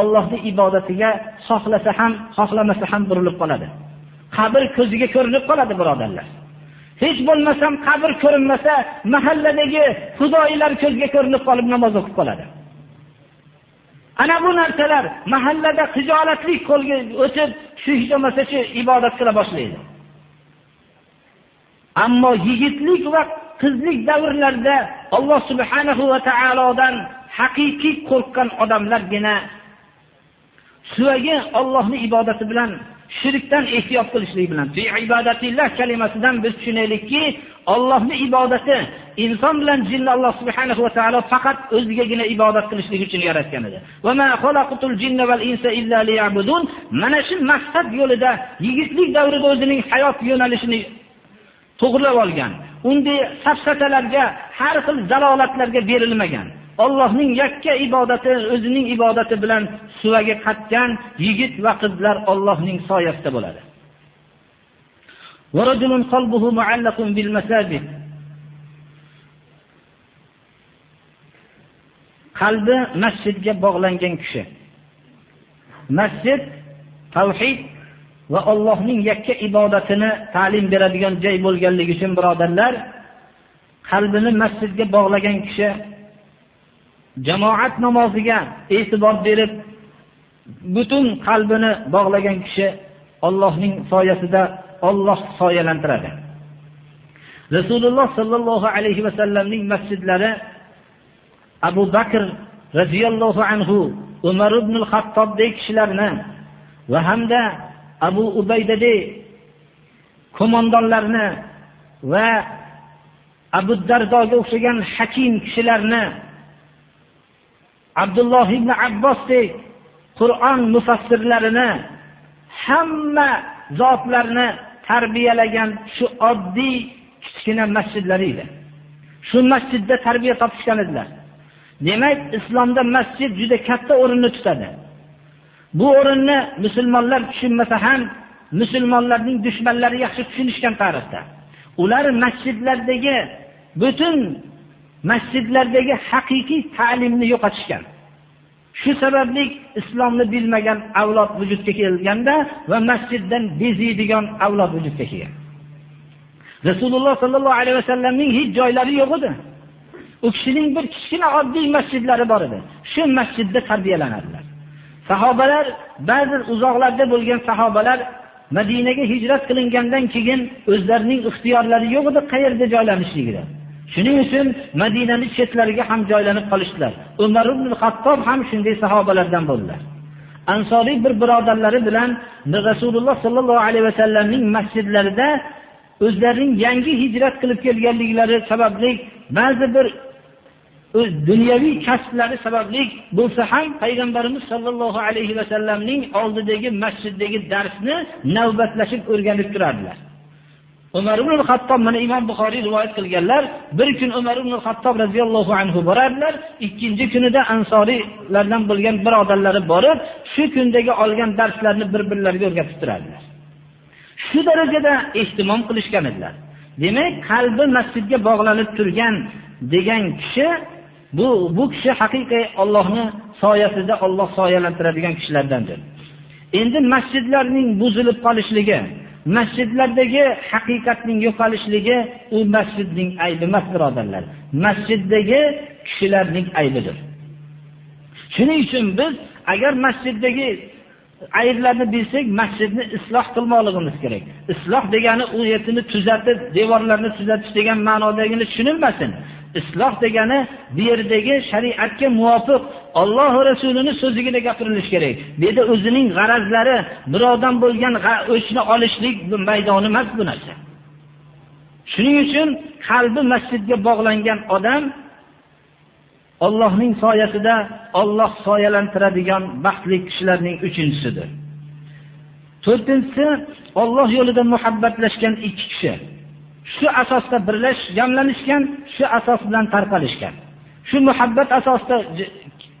ollohni ibodatiga xohlasa ham xohlamasa ham burilib qoladi. Qabr ko'ziga ko'rinib qoladi birodarlar. Hech bo'lmasam qabr ko'rinmasa mahalladagi xudoylar ko'zga ko'rinib qolib namoz o'qib qoladi. Ana bu narsalar mahallada hijolatlik qo'lga o'tib shu hech bo'lmasa shu ibodat qila boshlaydi. Ammo yigitlik va qizlik davrlarida alloh subhanahu va taolodan haqiqiy qo'rqqan odamlargina suvagi ollohni ibodati bilan shirkdan ehtiyot qilishlik bilan ibodatillah kalimasidan biz tushunaylikki Allohning ibodati inson bilan jinni alloh subhanahu va taolo faqat o'zigagina ibodat qilishlik uchun yaratgan edi. Mana shu maqsad yo'lida yigitlik davrida o'zining hayot yo'nalishini to'g'rilab olgan unday safsatalarga har xil zalolatlarga berilmagan. Allohning yakka ibodati o'zining ibodati bilan suvaga qatgan yigit va qizlar Allohning soyasida bo'ladi. Qalbi masjidga bog'langan kishi. Masjid tavhid va Allohning yakka ibodatini ta'lim beradigan joy bo'lganligi uchun birodarlar qalbini masjidga bog'lagan kishi jamoat namoziga e'tibor berib butun qalbini bog'lagan kishi Allohning soyasida Alloh soyalantiradi. Rasululloh sallallohu alayhi va sallamning masjidlari Abu Bakr radhiyallohu anhu, Umar ibn al-Xattobdek kishilarni va hamda Abu Ubaydadek qo'mondonlarni va Abu Dardoga o'xshagan hakim kishilarni Abdulloh ibn Abbosdek Qur'on mufassirlarini hamma zotlarni tarbiyalagan shu oddiy kichkina masjidlar edi. Shu masjidda tarbiya topishgan edilar. Demak, islomda masjid juda katta o'rinni tutadi. Bu o'rinni musulmonlar tushunmasa ham, musulmonlarning dushmanlari yaxshi tushunishgan tarixda. Ular masjidlardagi butun masjidlardagi haqiqiy ta'limni yo'qotishgan. Shu sababli islomni bilmagan avlod vujudga kelganda va masjiddan beziydigan avlod vujudga kelgan. Rasululloh sallallohu alayhi vasallamning hech joylari yo'q edi. U kishining bir kichkina oddiy masjidlari bor edi. Shu masjidda tarbiyalanadilar. Sahobalar, ba'zi uzoqlarda bo'lgan sahobalar Madinaga hijrat qilingandan keyin o'zlarining ixtiyorlari yo'q edi qayerda joylanishligida. Shuning uchun Madinaning chetlariga ham joylanib qolishdilar. Umar ibn Xattob ham shunday sahobalardan bo'ldilar. Ansoriy bir birodarlari bilan Rasululloh sallallohu alayhi vasallamning masjidlarida o'zlarining yangi hijrat qilib kelganliklari sababli ba'zi bir dunyoviy kasblari sababli bo'lsa ham payg'ambarimiz sollallohu alayhi vasallamning oldidagi masjiddagi darsni navbatlashib o'rganib turardilar. Umar ibn al-Xattob mana Imom Buxoriy rivoyat qilganlar, bir kun Umar ibn al-Xattob radhiyallohu anhu borardilar, ikkinchi kunida ansoriylardan bo'lgan birodarlari borib, shu kundagi olgan darslarni bir-birlariga o'rgatib turardilar. Shu darajada ehtimom qilishgan edilar. Demak, qalbi masjidga bog'lanib turgan degan kishi bu bu kishi haqiqiy Allohni soyasida Alloh soyalantiradigan kishilardandir. Endi masjidlarning buzilib qolishligi masjidlardagi haqiqatning yo'qolishligi u masjidning aybi emas birodarlar. Masjiddagi kishilarning aybidir. Shuning uchun biz agar masjiddagi ayblarni bilsak masjidni isloh qilmoqligimiz kerak. Isloh degani u yerni tuzatib devorlarni tuzatish degan ma'nodagini tushunilmasin. Isloh degani bu yerdagi shariatga muvofiq Alloh Rasulini so'zigina gapirilish kerak. Bu yerda o'zining g'arazlari, birodan bo'lgan o'chni olishlik maydoni emas bu narsa. Shuning uchun qalbi masjidga bog'langan odam Allohning soyasida Alloh soyalantiradigan baxtli kishilarning uchinchisidir. To'rtinchisi Alloh yo'lida muhabbatlashgan ikki kishi. Shu asosda birlash, jamlanishgan, shu asos bilan tarqalishgan. Shu muhabbat asosida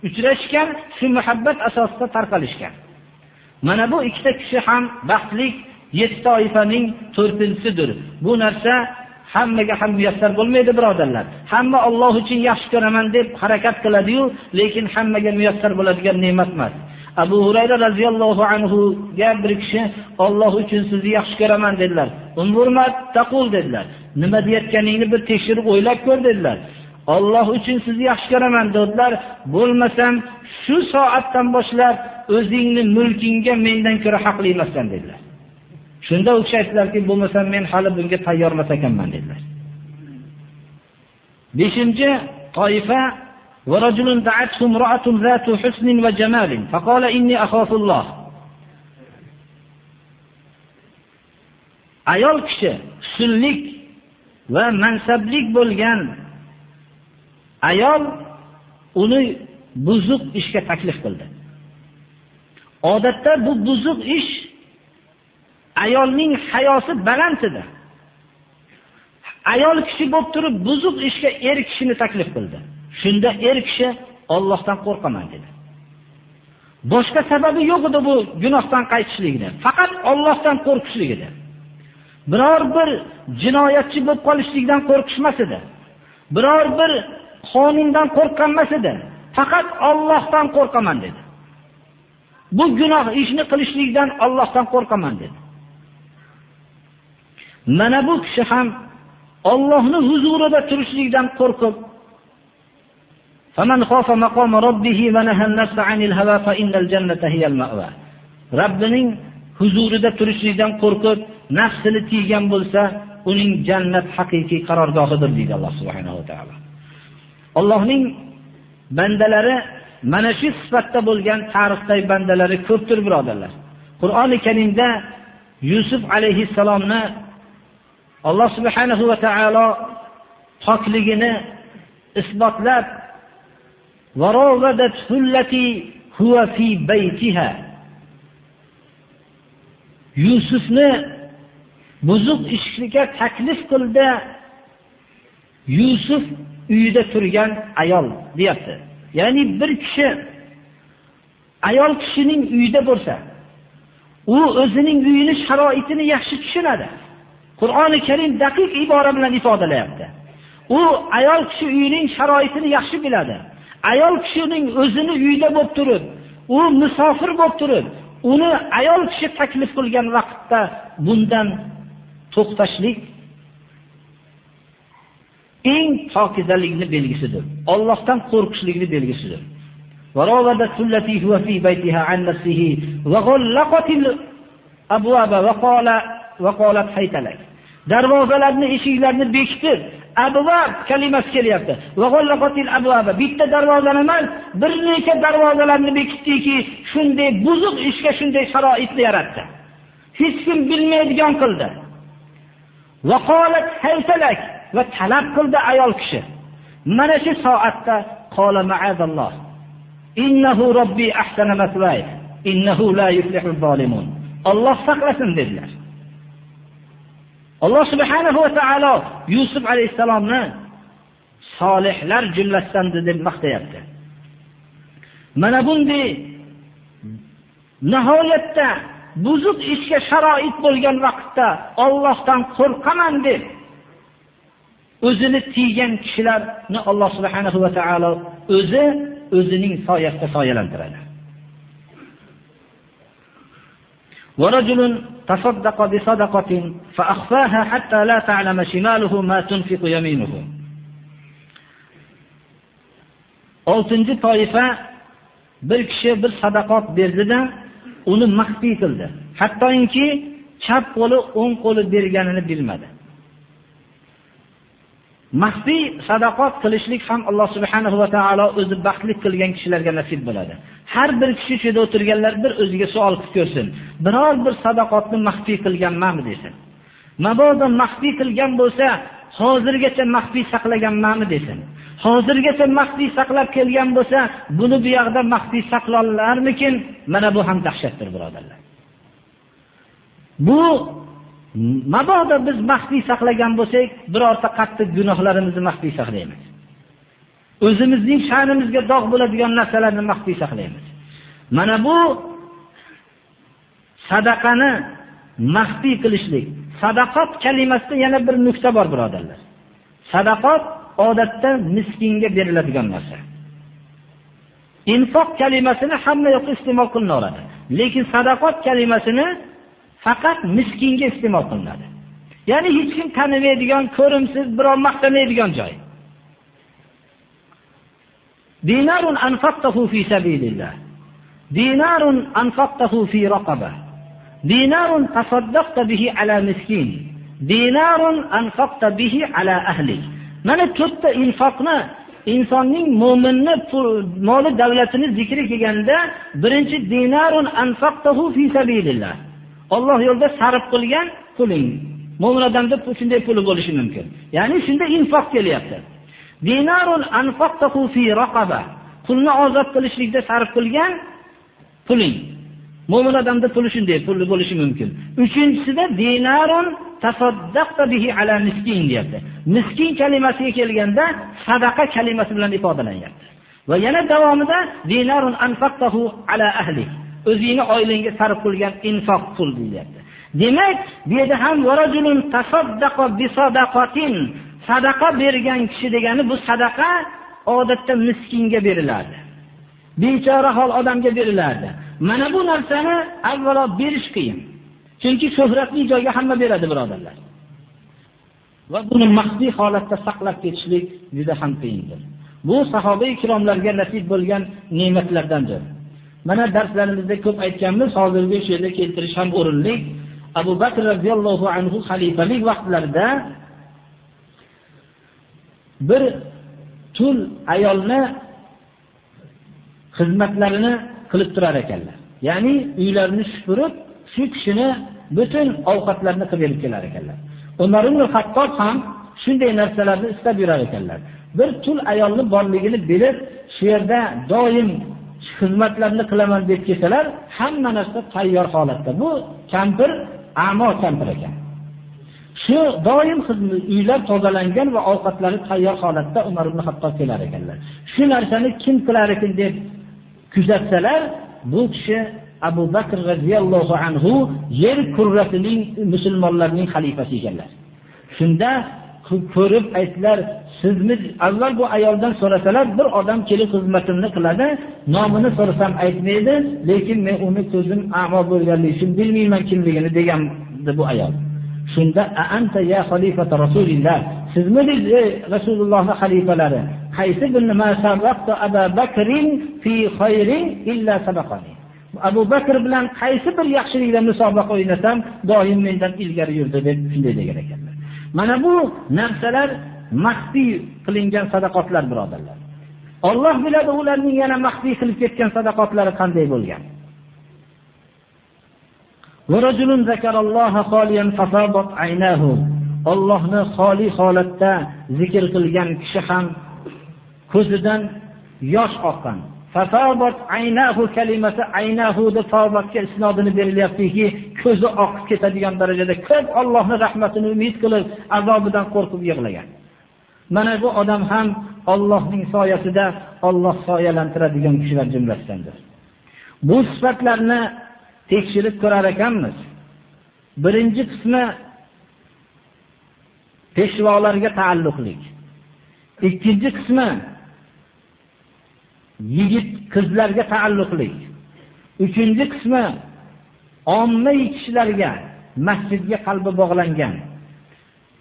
uchrashgan, shu muhabbat asosida tarqalishgan. Mana bu ikkita kishi ham baxtli yetti toifaning to'rtinchisidir. Bu narsa hammaga ham muyassar bo'lmaydi birodarlar. Hamma Alloh uchun yaxshi ko'raman deb harakat qiladi-yu, lekin hammaga muyassar bo'ladigan ne'mat emas. Abu Hurayra radhiyallohu anhu ga bir kishi Alloh uchun sizni yaxshi ko'raman dedilar. Umurmat taqul dedilar. Nima deyotganingni bir tekshirib o'ylab ko'r dedilar. Alloh uchun sizni yaxshi ko'raman dedilar. Bo'lmasam shu soatdan boshlab o'zingni mulkingga mendan ko'ra haqli emassan dedilar. Shunda u kishi aytdilarki, bo'lmasam men hali bunga tayyor emas ekanman dedilar. 5-chi toifa ورجل دعته امرأة ذات حسن وجمال فقال إني أخاف الله ayol kishi husnlik va mansablik bo'lgan ayol uni buzuq ishga taklif qildi. Odatda bu buzuq ish ayolning hayosi baland edi. Ayol kishi bo'lib turib buzuq ishga er kishini taklif qildi. Shunda er kishi Allohdan qo'rqaman dedi. Boshqa sababi yo'q edi bu gunohdan qaytishligini, faqat Allohdan qo'rqishligini. Biror bir jinoyatchi bo'lib qolishlikdan qo'rqishmas edi. Biror bir qonundan qo'rqqanmas edi. Faqat Allohdan qo'rqaman dedi. Bu gunoh ishni qilishlikdan Allohdan qo'rqaman dedi. Mana bu kishi ham Allohning huzurida turishlikdan qo'rqib فمن خاف مقام ربه ونهى النفس عن الهوى فإن الجنة هي المأوى Rabbining huzurida turishlikdan qo'rqib, nafsini tiygan bo'lsa, uning jannat haqiqiy qarorgohidir deydi Alloh subhanahu va taolo. Allohning bandalari mana shu sifatda bo'lgan tarixdagi bandalari ko'pdir birodarlar. Qur'oni Karimda Yusuf alayhissalomni Alloh subhanahu va taolo pokligini isbotlab Yusufni buzuq ishga taklif qildi. Yusuf uyida turgan ayol deyapti. Ya'ni bir kishi ayol kishining uyida bo'lsa, u o'zining uyini sharoitini yaxshi tushunadi. Qur'oni Karim daqiq ibora bilan ifodalayapti. U ayol kishi uyining sharoitini yaxshi biladi. Ayol kishining o'zini uyida bo'lib turib, u musofir bo'lib turib, uni ayol kishi taklif qilgan vaqtda bundan to'xtashlik eng pokizalikni belgisidir. Allohdan qo'rqishlikni belgisidir. وراودت التي هو في بيتها عن نفسه وغلقت الابواب وقال وقالت حيت لك darvozalarni eshiklarni bekitib abvab kalimasi kelyapti. Bitta darvozani emas bir necha darvozalarni bekitdiki shunday buzuq ishga shunday sharoitni yaratdi. Hech kim bilmaydigan qildi. Va talab qildi ayol kishi. Mana shu soatda qola maazalloh. Innahu robbi ahsana masvay innahu la yuflihu zolimun. Alloh saqlasin dedilar. alloh subhanahu va taolo yusuf alayhissalomni solihlar jumlasidan deb maqtayapti mana bunday nihoyatda buzuq ishga sharoit bo'lgan vaqtda ollohdan qo'rqaman deb o'zini tiygan kishilarni alloh subhanahu va taolo o'zi o'zining soyasida soyalantiradi ورجل تصدق بصدقة فأخفاها حتى لا تعلم شماله ما تنفق يمينه oltinchi toifa bir kishi bir sadaqot berdida uni maxfiy qildi hattoki chap qo'li o'ng qo'li berganini bilmadi Maxfiy sadaqot qilishlik ham alloh subhanahu va taolo o'zi baxtli qilgan kishilarga nasib bo'ladi. Har bir kishi shu yerda o'tirganlar bir o'ziga savol qilib ko'rsin. Biror bir sadaqotni maxfiy qilganmanmi desin. Mabodo maxfiy qilgan bo'lsa hozirgacha maxfiy saqlaganmanmi desin. Hozirgacha maxfiy saqlab kelgan bo'lsa buni bu yoqda maxfiy saqlonlarmikin mana bu ham dahshatdir birodarlar. Bu mabodo biz maxfiy saqlagan bo'lsak birorta qattiq gunohlarimizni maxfiy saqlaymiz. O'zimizning sha'nimizga dog' bo'ladigan narsalarni maxfiy saqlaymiz. Mana bu sadaqani maxfiy qilishlik. Sadaqot kalimasida yana bir nuqta bor birodarlar. Sadaqot odatda miskinga beriladigan narsa. Infoq kalimasini hamma yoqqa iste'mol qilinaveradi lekin sadaqot kalimasini faqat miskinga iste'mol qilinadi. Ya'ni hech kim tanimaydigan ko'rimsiz birov maqtamaydigan joy. Dinarun anfaqtahu fi sabilillah. Dinarun anfaqtahu fi raqaba. Dinarun tasaddaqta bihi ala miskin. Dinarun anfaqta bihi ala ahlik mana to'rtta infoqni insonning mo'minni moli davlatini zikri kelganda birinchi dinarun anfaqtahu fi sabilillah. Alloh yo'lida sarf qilgan puling. Mo'min odamda shunday puli bo'lishi mumkin. Ya'ni shunda infoq kelyapti. Dinarun anfaqtahu fi raqaba. Pulni ozod qilishlikda sarf qilgan puling. Mo'min odamda puli shunday puli bo'lishi mumkin. Uchinchisida dinarun tasaddaqta bihi ala miskin deyapti. Miskin kalimasiga kelganda sadaqa kalimasi bilan ifodalanyapti. Va yana davomida dinarun anfaqtahu ala ahlihi o'zingni oilangga sarf qilgan infoq pul deyilyapti demak bu yerda ham sadaqa bergan kishi degani bu sadaqa odatda miskinga beriladi bechora hol odamga berilardi. Mana bu narsani avvalo berish qiyin. Chunki shuhratli joyga hamma beradi, birodarlar. Va buni maxfiy holatda saqlab ketishlik juda ham qiyindir. Bu sahoba ikromlarga nasib bo'lgan ne'matlardandir. Mana darslarimizda ko'p aytganmiz, hozirgi shu yerda keltirish ham o'rinli. Abu Bakr radhiyallohu anhu xalifalik vaqtlarida bir tul ayolni xizmatlarini qilib turar ekanlar. Ya'ni uylarini supurib, shu kishini butun ovqatlarni qilib berib kelar ekanlar. Umar ibn Xattob ham shunday narsalarni istab yurar ekanlar. Bir tul ayolni borligini bilib, shu yerda doim xizmatlarni qilaman deb kelsalar, hamma narsa tayyor holatda. Bu kampir amo kampir ekan. Shu doim uylar tozalangan va ovqatlari tayyor holatda Umar ibn Xattob kelar ekanlar. Shu narsani kim qilar ekan deb kuzatsalar, bu kishi Abu Bakr radhiyallohu anhu yer kurrasining musulmonlarning xalifasi ekanlar. Shunda ko'rib aytlar sizni avval bu ayoldan so'rasalar, bir odam kelib xizmatimni qiladi, nomini so'rasam aytmaydi, lekin men uni ko'zim a'mo bo'lganligi uchun bilmayman kimligini degandi bu ayol. Shunda anta ya xalifata rasulillah. Sizmi ey rasulullohning xalifalari qaysi bir nima sabaqta Abu Bakrin fi khayrin illa sabaqani. Abu Bakr bilan qaysi bir yaxshilikda musobaqa o'ynasam doim mendan ilgari yurdi deb shunday degan ekanlar. Mana bu narsalar maxfiy qilingan sadaqotlar birodarlar Alloh biladi ularning yana maxfiy qilib ketgan sadaqotlari qanday bo'lgan Allohni xoli holatda zikr qilgan kishi ham ko'zidan yosh oqqan. Fasabat aynahu kalimasi aynahu deb tavbatga isnodini berilyaptiki, ko'zi oqib ketadigan darajada ko'p Allohning rahmatini umid qilib, azobidan qo'rqib yig'lagan. Mana bu odam ham Allohning soyasida Alloh soyalantiradigan kishilar jumlasidandir. Bu sifatlarni tekshirib ko'rar ekanmiz. Birinchi qismi peshvolarga taalluqli. Ikkinchi qismi yigit qizlarga taalluqli. Uchinchi qismi omma kishilarga, masjidga qalbi bog'langan.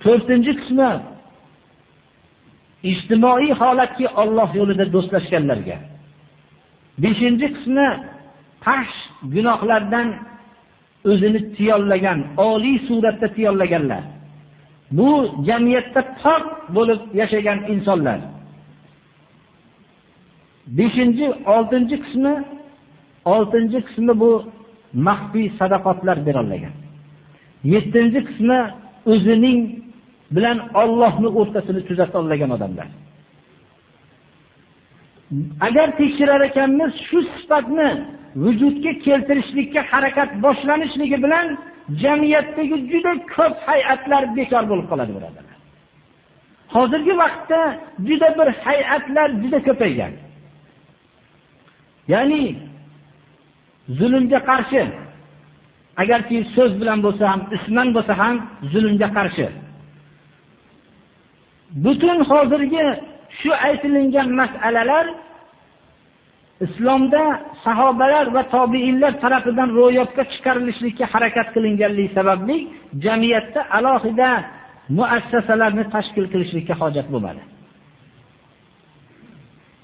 To'rtinchi qismi ijtimoiy holatki Alloh yo'lida do'stlashganlarga. 5-qismi fahsh gunohlardan o'zini tiyollagan, oliy suratda tiyollaganlar. Bu jamiyatda pok bo'lib yashagan insonlar. 5-6 qismi 6 qismi bu maxfiy sadaqotlar berolgan. 7 qismi o'zining bilan Allohning o'rtasini tuzata olgan odamlar. Agar tekshirar ekanmiz, shu sifatni vujudga keltirishlikka harakat boshlanishligi bilan jamiyatdagi juda ko'p hay'atlar bekor bo'lib qoladi birodarlar. Hozirgi vaqtda juda bir hay'atlar juda ko'paygan. Ya'ni zulmga qarshi agarki so'z bilan bo'lsa ham, isman bo'lsa ham zulmga qarshi. Butun hozirgi shu aytilingan masalalar islomda sahobalar va tobiinlar tarafidan ro'yobga chiqarilishlikka harakat qilinganligi sababli jamiyatda alohida muassasalarni tashkil qilishlikka hojat bo'lmadi.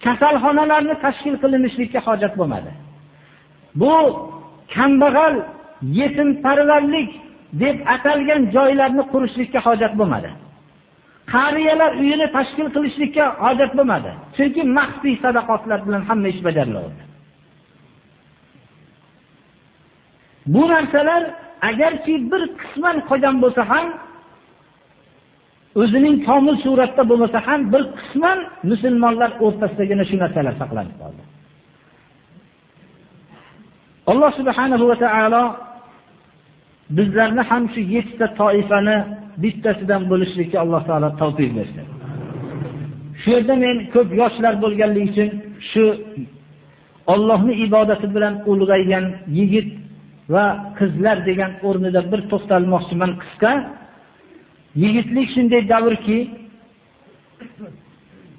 Kasalxonalarni tashkil qilinishlikka hojat bo'lmadi. Bu kambag'al yetimparvarlik deb atalgan joylarni qurishlikka hojat bo'lmadi. Qariyalar uyini tashkil qilishlikka hojat bo'lmadi. Chunki maxfiy sadaqotlar bilan hamma ish bajariladi. Bu narsalar agarki bir qisman qolgan bo'lsa ham o'zining komil suratda bo'lmasa ham bir qisman musulmonlar o'rtasidagina shu narsalar saqlanib qoldi. Alloh subhanahu va taolo bizlarni ham shu 7 ta toifani bittasidan bo'lishlikka Alloh taolo tavfiq bersin. Shu yerda men ko'p yoshlar bo'lganligi uchun shu Allohning ibodati bilan ulg'aygan yigit va qizlar degan o'rnida bir to'xtalmoqchiman qisqa. Yigitlik shunday davrki,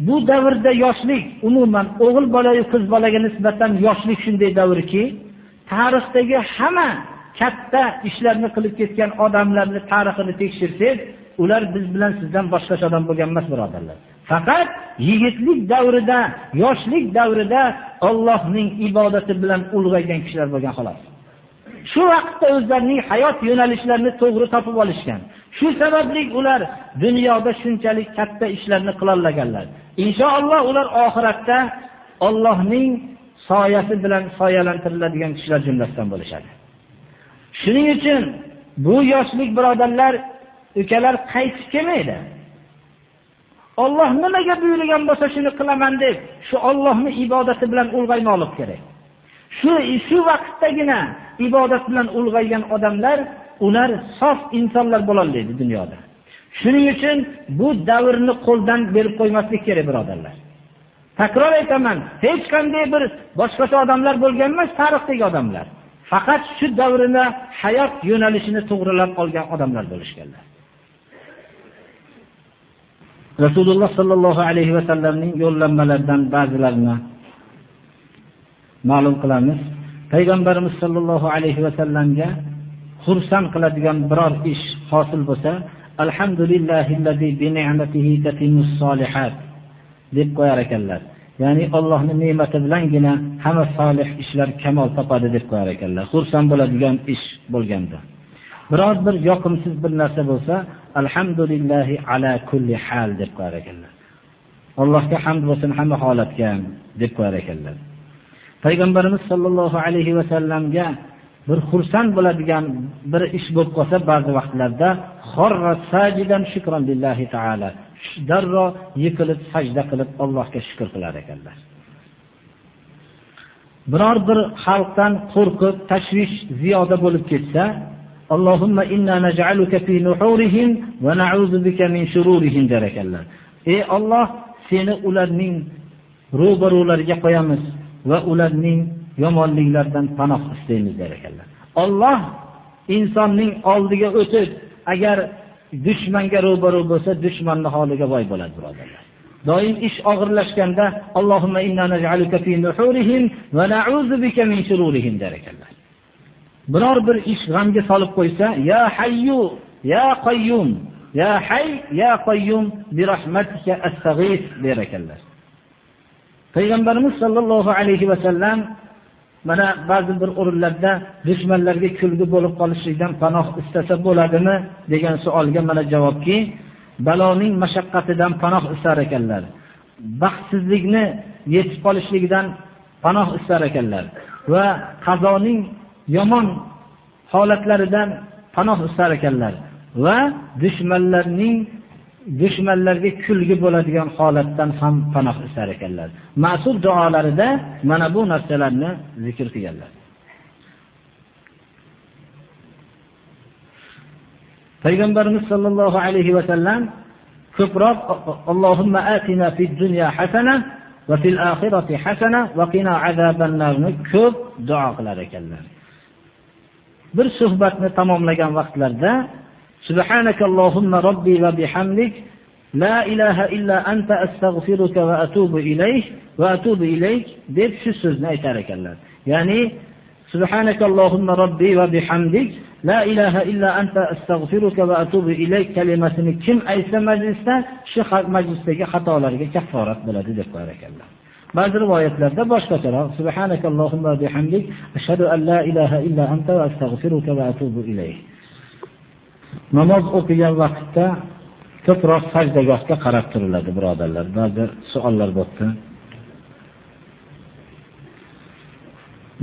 bu davrda yoshlik umuman o'g'il bolayu qiz bolaga nisbatan yoshlik shunday davrki tarixdagi hamma katta ishlarni qilib ketgan odamlarni tarixini tekshirsangiz ular biz bilan sizdan boshqacha odam bo'lgan emas birodarlar. Faqat yigitlik davrida yoshlik davrida Allohning ibodati bilan ulg'aygan kishilar bo'lgan xolos. Shu vaqtda o'zlarining hayot yo'nalishlarini to'g'ri topib olishgan. Shu sababli ular dunyoda shunchalik katta ishlarni qila olganlar. inshaalloh ular oxiratda Allohning soyasi bilan soyalantiriladigan kishilar jumlasidan bo'lishadi. Shuning uchun bu yoshlik birodarlar ukalar qaytib kelmaydi. Alloh nimaga buyurgan bo'lsa shuni qilaman deb shu Allohni ibodati bilan ulg'aymoqlik kerak. Shu shu vaqtdagina ibodat bilan ulg'aygan odamlar ular sof insonlar bo'lolmaydi dunyoda. Shuning uchun bu davrni qo'ldan berib qo'ymaslik kerak birodarlar. Takror aytaman hech qanday bir boshqacha odamlar bo'lgan emas tarixdagi odamlar. Faqat shu davrini hayot yo'nalishini to'g'rilab olgan odamlar bo'lishganlar. Rasululloh sollallohu alayhi vasallamning yo'llanmalaridan ba'zilarini ma'lum qilamiz. Payg'ambarimiz sollallohu alayhi vasallamga xursand qiladigan biror ish hosil bo'lsa deb qo'yar ekanlar. Ya'ni Allohning ne'mati bilangina hamma solih ishlar kamol topadi deb qo'yar ekanlar. Xursand bo'ladigan ish bo'lganda. Biror bir yoqimsiz bir narsa bo'lsa alhamdulillahi ala kulli hal deb qo'yar ekanlar. Allohga hamd bo'lsin hamma holatga deb qo'yar ekanlar. Payg'ambarimiz sollallohu alayhi va sallamga bir xursand bo'ladigan bir ish bo'lib qolsa ba'zi vaqtlarda darrov yiqilib sajda qilib allohga shukr qilar ekanlar biror bir xalqdan qo'rqib tashvish ziyoda bo'lib ketsa Allohumma inna naj'aluka fi nuhurihim va na'udzu bika min shururihim der ekanlar. Ey Alloh, seni ularning ro'barolariga qo'yamiz va ularning yomonliklardan panoh istaymiz der ekanlar. Alloh insonning oldiga o'tib, agar dushmanga ro'baro bo'lsa, dushmanni holiga boy bo'ladi, birodarlar. Doim ish og'irlashganda Allohumma inna naj'aluka fi nuhurihim va na'uzu bika min shururihim der ekanlar. biror bir ish g'amga solib qo'ysa ya hayyu ya qayyum ya hay ya qayyum bi rahmatika astag'is der ekanlar payg'ambarimiz sollallohu alayhi vasallam mana ba'zi bir o'rinlarda dushmanlarga kulgi bo'lib qolishlikdan panoh istasa bo'ladimi degan savolga mana javobki baloning mashaqqatidan panoh istar ekanlar. Baxtsizlikni yetib qolishligidan panoh istar ekanlar. Va qazoning yomon holatlaridan panoh istar ekanlar. Va dushmanlarning dushmanlarga kulgi bo'ladigan holatdan ham panoh istar ekanlar. Ma'sul duolarida mana bu narsalarni zikr qilganlar. Payg'ambarimiz sollallohu alayhi va sallam ko'proq Allohumma atina fid dunya hasana va fil oxirati hasana va qina azaban narni ko'p duo qilar ekanlar. Bir suhbatni tamomlagan vaqtlarda subhanakallohumma robbi va bihamdik la ilaha illa anta astag'firuka va atubu ilayk va atubu ilayk deb shu so'zni aytar ekanlar ya'ni subhanakallohumma robbi va bihamdik la ilaha illa anta astag'firuka va atubu ilayk kalimasini kim aytsa majlisda shu majlisdagi xatolarga kafforat bo'ladi deb qo'yar ekanlar ba'zi rivoyatlarda boshqacharoq subhanakallohumma bihamdik ashhadu an la ilaha illa anta va astag'firuka va atubu ilayk namoz o'qigan vaqtda ko'proq sajdagohga qarab turiladi birodarlar. Ba'zi savollar bo'ldi.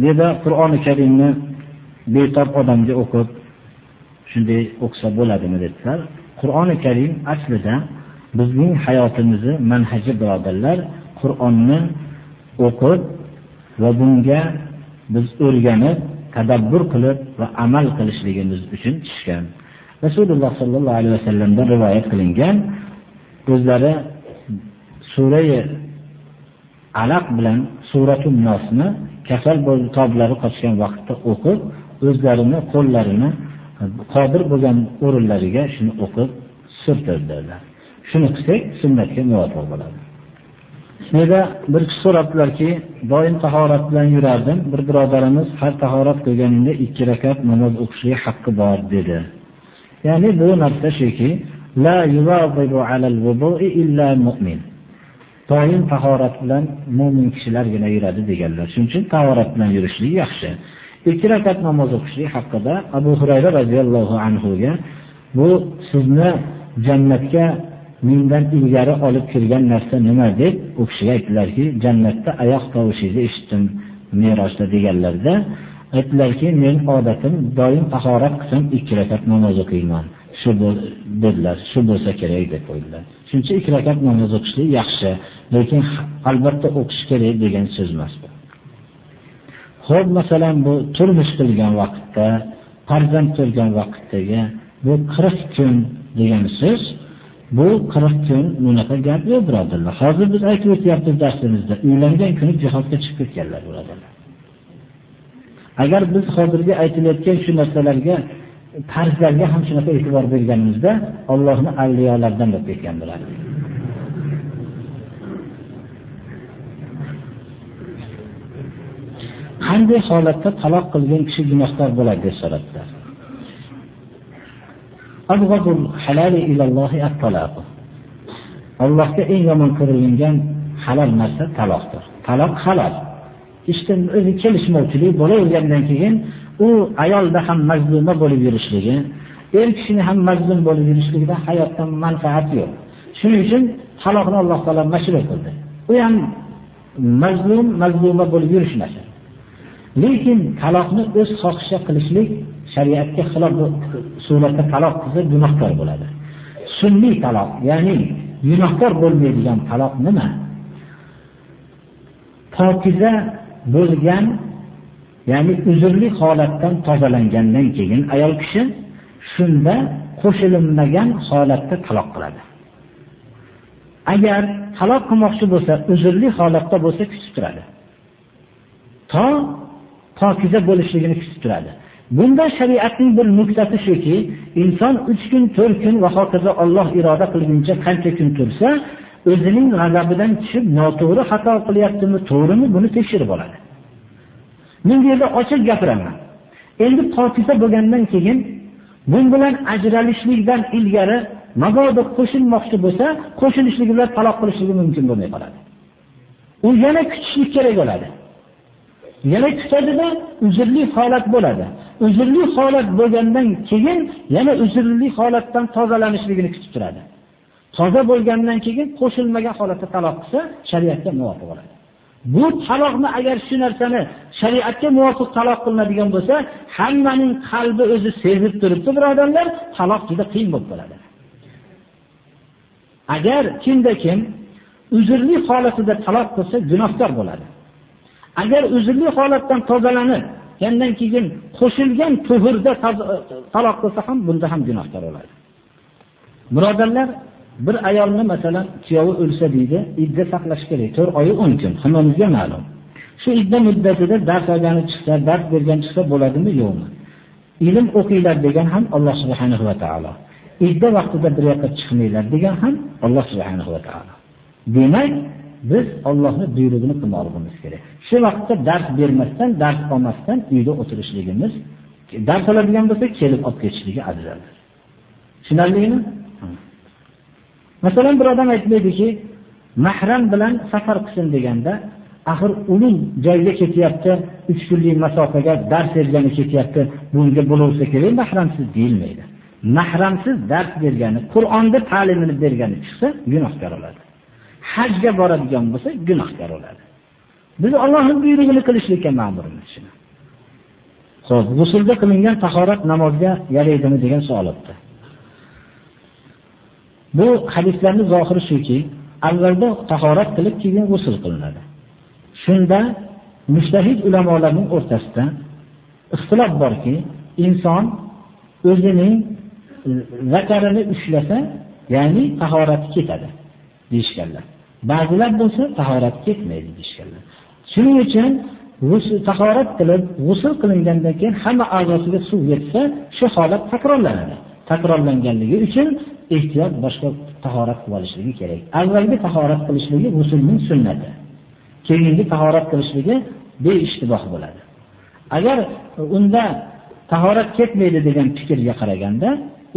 Nega qur'oni karimni betob odamga o'qib shunday o'qsa bo'ladimi dedilar. Qur'oni karim aslida bizning hayotimizni manhaji birodarlar qur'onni o'qib va bunga biz o'rganib tadabbur qilib va amal qilishligimiz uchun tushgan. Rasululloh sollallohu alayhi vasallamdan rivoyat qilingan o'zlari surai alaq bilan suratu nosni kasal toblari qochgan vaqtda o'qib o'zlarini qo'llarini qodir bo'lgan o'rinlariga shuni o'qib surtirdilar shuni qilsak sunnatga muvofiq bo'ladi Menda bir kishi so'rabdilarki, doim tahorat bilan yurardim. Bir birodarimiz har tahorat qilganingda ikki rakat namoz o'qishga haqqi bor dedi. Ya'ni bu narsa shuki, la yuwazibu alal wudu'i illa mu'min. Doim tahorat bilan mu'min kishilargina yuradi deganlar. Shuning uchun tahorat bilan yurishlik yaxshi. Ikki rakat namoz o'qishlik haqida Abu Hurayra radhiyallohu anhu ga bu sizni jannatga mendan ilgari olib kirgan narsa nima deb u kishiga aytdilarki jannatda oyoq tovushingizni eshitdim merosda deganlarda aytdilarki men odatim doim tahorat qilsam ikki rakat namoz o'qiyman shu dedilar shu bo'lsa kerak deb qo'ydilar shuning uchun ikki rakat namoz o'qishlik yaxshi lekin albatta o'qish kerak degan so'z emas bu ho'p masalan bu turmush qilgan vaqtda farzand ko'rgan vaqtdagi bu qirq kun degan so'z Bu 40 kun bunaqa gap yo'q birodarlar. Hozir biz aytib o'tyapmiz darsimizda, uylangan kuni jihodga chiqib ketganlar birodarlar. Agar biz hozirgi aytilayotgan shu narsalarga farzlarga ham shunaqa e'tibor berganimizda Allohni avliyolaridan deb ketgan bo'lardik. Qanday holatda taloq qilgan kishi gunohkor bo'ladi deb so'radilar. Abghadul halali ilallohi at-taloq. Allohga eng yomon ko'rilgan halol narsa taloqdir. Taloq halol. İşte o'zi kelishmovchilik bo'lavergandan keyin u ayolda ham mazluma bo'lib yurishligi, er kishini ham mazlum bo'lib yurishligida hayotdan manfaat yo'q. Shuning uchun taloqni Alloh taolo mashru qildi. U ham mazlum, mazluma bo'lib yurish. Lekin taloqni o'z xohisha qilishlik shariatga xilof suratda taloq qilsa gunohkor bo'ladi. Sunniy taloq, ya'ni gunohkor bo'lmaydigan taloq nima? Pokiza bo'lgan, ya'ni uzrli holatdan tozalangandan keyin ayol kishi shunda qo'shilinmagan holatda taloq qiladi. Agar taloq qilmoqchi bo'lsa, uzrli holatda bo'lsa kutib turadi. To pokiza bo'lishligini kutib turadi. Bunda shariatning bir nuqtasi shuki, inson 3 kun, 4 kun va hokazo Alloh iroda qilguncha qancha kun tursa, o'zining g'azabidan tushib, noto'g'ri xato qilyaptimi, to'g'rimi, buni tekshirib oladi. Men bu yerda ochiq gapiraman. Endi pokiza bo'lgandan keyin bun bilan ajralishlikdan ilgari mabodo qo'shilmoqchi bo'lsa, qo'shilishligi bilan taloq qilishligi mumkin bo'lmay qoladi. U yana kutishlik kerak bo'ladi. Yana kutadida uzrli holat bo'ladi. Uzrli holat bo'lgandan keyin yana uzrli holatdan tozalanishligini kutib turadi. Toza bo'lgandan keyin qo'shilmagan holatda taloq qilsa, shariatga muvofiq bo'ladi. Bu taloqni agar shu narsani shariatga muvofiq taloq qilinadigan bo'lsa, hammaning qalbi o'zi sezib turibdi, birodarlar, taloq juda qiyin bo'lib qoladi. Agar kimda kim uzrli holatida taloq qilsa, gunohkor bo'ladi. Agar uzrli holatdan tozalanib, yandan keyin qo'shilgan tuhurda taloq qilsa ham bunda ham gunohkor bo'ladi. Birodarlar, bir ayolni masalan kuyovi o'lsa deydi, idda saqlash kerak. 4 oy 10 kun, hammamizga ma'lum. Shu idda muddatida dars olgani chiqsa, dars bergan chiqsa bo'ladimi, yo'qmi? Ilm o'qinglar degan ham Alloh subhanahu va taolo. Idda vaqtida bir yoqqa chiqmanglar degan ham Alloh subhanahu va taolo. Demak, biz Allohning buyrug'ini qilmoqligimiz kerak. Shu vaqtda dars bermasdan, dars olmasdan uyda o'tirishligimiz, dars oladigan bo'lsa, kelib olib ketishligi afzaldir. Tushunarlimi? Masalan, bir odam aytmaydiki, mahram bilan safar qilsin deganda, axir uning joyiga ketyapti, 3 kunlik masofaga dars bergani ketyapti, bunga bo'lsa kerak, mahramsiz deyilmaydi. Mahramsiz dars bergani, Qur'onda ta'limini bergani chiqsa, gunohkor bo'ladi. hajga boradigan bo'lsa gunohkor bo'ladi. Biz Allohning buyrug'ini qilishlikka ma'murmiz shuni. Xo'p, g'usulda qilingan tahorat namozga yaraydimi degan savol o'tdi. Bu hadislarni zohiri shuki, avvalda tahorat qilib keyin g'usl qilinadi. Shunda mushtahid ulamolarning o'rtasida ixtilof borki, inson o'zining zakarini ushlasa, ya'ni tahorati ketadi deyishganlar. Ba'zilar bo'lsa tahorat ketmaydi deyishganlar. Shuning uchun g'usl tahorat qilib, g'usl qilingandan keyin hamma a'zosiga suv yetsa, shu holat takrorlanadi. Takrorlanganligi uchun ehtiyot boshqa tahorat qilib olishligi kerak. Avvalgi tahorat qilishligi g'usulning sunnati. Keyingi tahorat qilishligi beishtiboh bo'ladi. Agar unda tahorat ketmaydi degan fikrga qaraganda,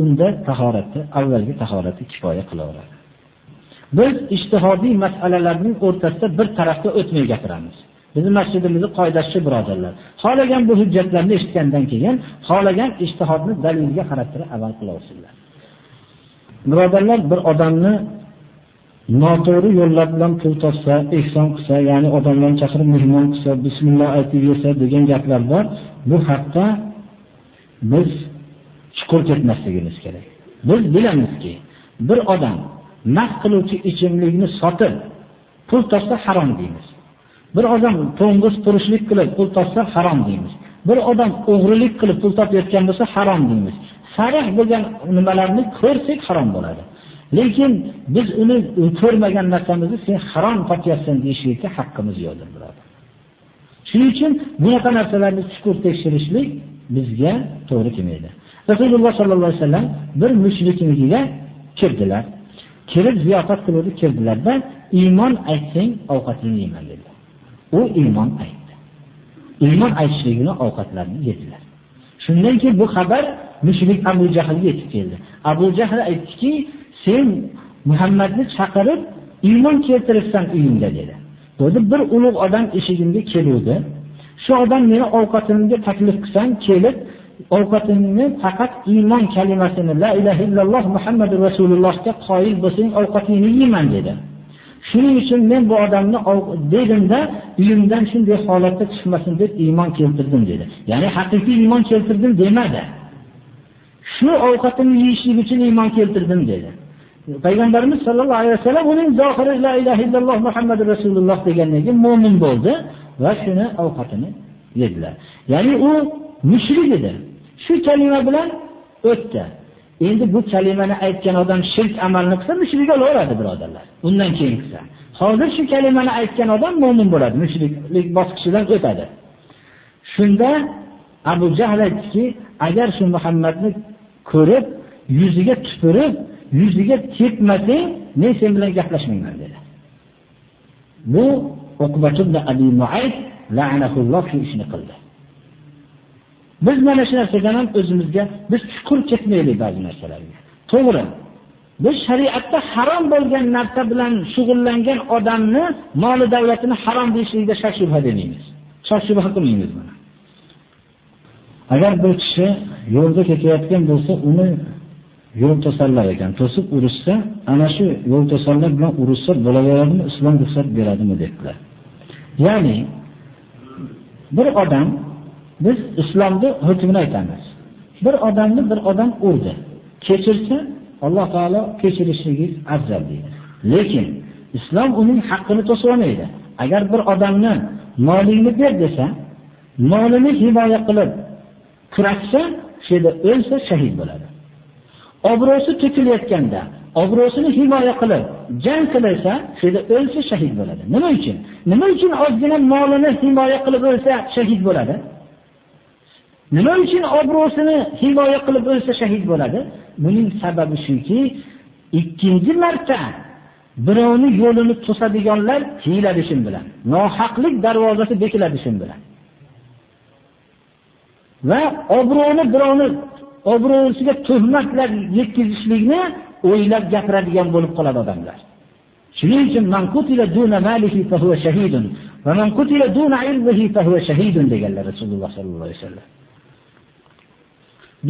unda tahorati avvalgi tahorati kifoya qilaveradi. Biz ijtihodiy masalalarning o'rtasida bir tarafga o'tmay gapiramiz. Bizning masjidimizning qoidasi birodarlar. Xohlagan bu hujjatlarni eshitgandan keyin, xohlagan ijtihodni dalilga qarab turib amal qilaversinlar. Birodarlar, bir odamni noto'g'ri yo'llar bilan pul topsa, ehson qilsa, ya'ni odamlarni chaqirib mehmon qilsa, bismillah aytib yursa degan gaplar bor. Bu haqda biz chuqur ketmasligimiz kerak. Biz bilamizki, bir odam mast qiluvchi ichimlikni sotib pul topsa harom deymiz. Bir odam to'ng'iz turishlik qilib pul topsa harom deymiz. Bir odam o'g'rilik qilib pul topayotgan bo'lsa harom deymiz. Sarih bo'lgan nimalarni ko'rsak harom bo'ladi. Lekin biz uni ko'rmagan narsamizni sen harom topyapsan deyishlikka haqqimiz yo'qdir, birodar. Shuning uchun bunaqa narsalarni chuqur tekshirishlik bizga to'g'ri kelmaydi. Rasululloh sollallohu alayhi vasallam bir mushriknikiga kirdilar. Kirib ziyofat qilib kirdilarda, iymon aytsang ovqatingni yeyman dedilar. U iymon aytdi. Iymon aytishligini ovqatlarni yedilar. Shundan keyin bu xabar mushrik Abu Jahlga yetib keldi. Abu Jahl aytdiki, sen Muhammadni chaqirib iymon keltirishsan uyingda dedi. Dedi bir ulug' odam eshigimga keluvdi. Shu odam meni ovqatimga taklif qilsang, kelib ovqatingni faqat iymon kalimasini la ilaha illalloh Muhammadur rasulullohga qoyil bo'lsang ovqatingni yeyman dedi. Shuning uchun men bu odamni dedimda uyimdan shunday holatda chiqmasin deb iymon keltirdim dedi. Ya'ni haqiqiy iymon keltirdim demadi. Shu ovqatimni yeyishlik uchun iymon keltirdim dedi. Payg'ambarimiz sollallohu alayhi vasallam uning zohiri la ilaha illalloh Muhammadur rasululloh degandan keyin mu'min bo'ldi va shuni ovqatini yedilar. Ya'ni u mushrik edi. Shu kalima bilan o'tdi. Endi bu kalimani aytgan odam shirk amalni qilsa mushrik bo'laveradi, birodarlar. Undan keyin qilsa. Hozir shu kalimani aytgan odam mu'min bo'ladi, mushriklik bosqichidan o'tadi. Shunda Abu Jahl aytdiki, agar shu Muhammadni ko'rib, yuziga tupurib, yuziga tepmasang, men sen bilan gaplashmayman dedi. Bu Uqbat ibn Abi Muayt la'anahulloh shu ishni qildi. Biz mana shu narsadan ham o'zimizga biz chuqur ketmaylik ba'zi narsalarga. To'g'ri. Biz shariatda harom bo'lgan narsa bilan shug'ullangan odamni moli davlatini harom deyishlikda shak shubha demaymiz. Shak shubha qilmaymiz buni. Agar bir kishi yo'lda ketayotgan bo'lsa, uni yo'l to'sallar ekan, to'sib urishsa, ana shu yo'l to'sallar bilan urishsa bo'laveradimi, islom ruxsat beradimi dedilar. Ya'ni bir odam biz islomni hukmini aytamiz. Bir odamni bir odam urdi. Kechirsa, Alloh taolo kechirishligi afzal deydi. Lekin islom uning haqqini to'sib olmaydi. Agar bir odamni molingni ber desa, molini himoya qilib kurashsa, shu yerda o'lsa shahid bo'ladi. Obro'si to'kilayotganda obro'sini himoya qilib jang qilsa, shu yerda o'lsa shahid bo'ladi. Nima uchun? Nima uchun ozgina molini himoya qilib o'lsa shahid bo'ladi? Nima uchun obro'sini himoya qilib o'lsa shahid bo'ladi? Buning sababi shuki, ikkinchi marta birovni yo'lini to'sadiganlar hiyladi shun bilan. Nohaqlik darvozasi bekiladi shun bilan. Va obro'ni birovni obro'siga tuhmatlar yetkazishlikni o'ylab gapiradigan bo'lib qoladi odamlar. Shuning uchun man qutila duna malihi fa huwa shahidun va man qutila duna ilmihi fa huwa shahidun deganlar Rasululloh sallallohu alayhi vasallam.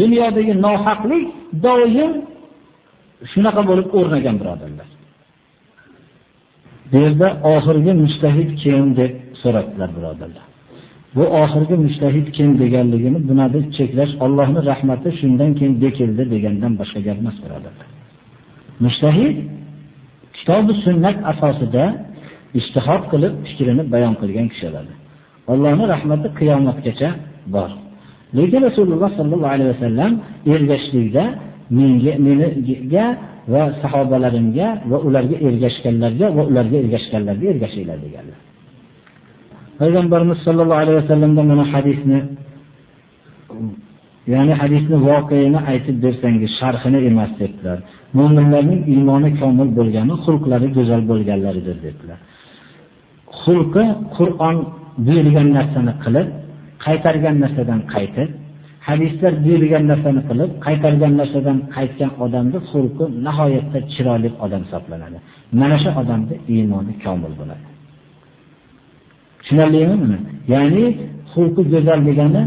Dunyodagi nohaqlik doim shunaqa bo'lib o'rnagan birodarlar. Bu yerda oxirgi mustahid kim deb so'radilar birodarlar. Bu oxirgi mustahid kim deganligini bunada cheklash Allohning rahmati shundan keyin bekildi degandan boshqa gap emas birodarlar. Mustahid kitobi sunnat asosida ijtihod qilib fikrini bayon qilgan kishilardir. Allohning rahmati qiyomatgacha bor. Lekin Rasululloh sallallohu alayhi vasallam ergashlikda menga meniga va sahobalarimga va ularga ergashganlarga va ularga ergashganlarga ergashinglar deganlar. Payg'ambarimiz sollallohu alayhi vasallamdan mana hadisni ya'ni hadisni voqeini aytib bersangiz sharhini emas debdilar. Mo'minlarning iymoni komil bo'lgani xulqlari go'zal bo'lganlaridir dedilar xulqi qur'on buyurgan narsani qilib qaytargan narsadan qaytib hadislar buyurgan narsani qilib qaytargan narsadan qaytgan odamni xulqi nihoyatda chiroyli odam hisoblanadi. Mana shu odamni iymoni komil bo'ladi. Tushunarlimi? Buni ya'ni xulqi go'zal degani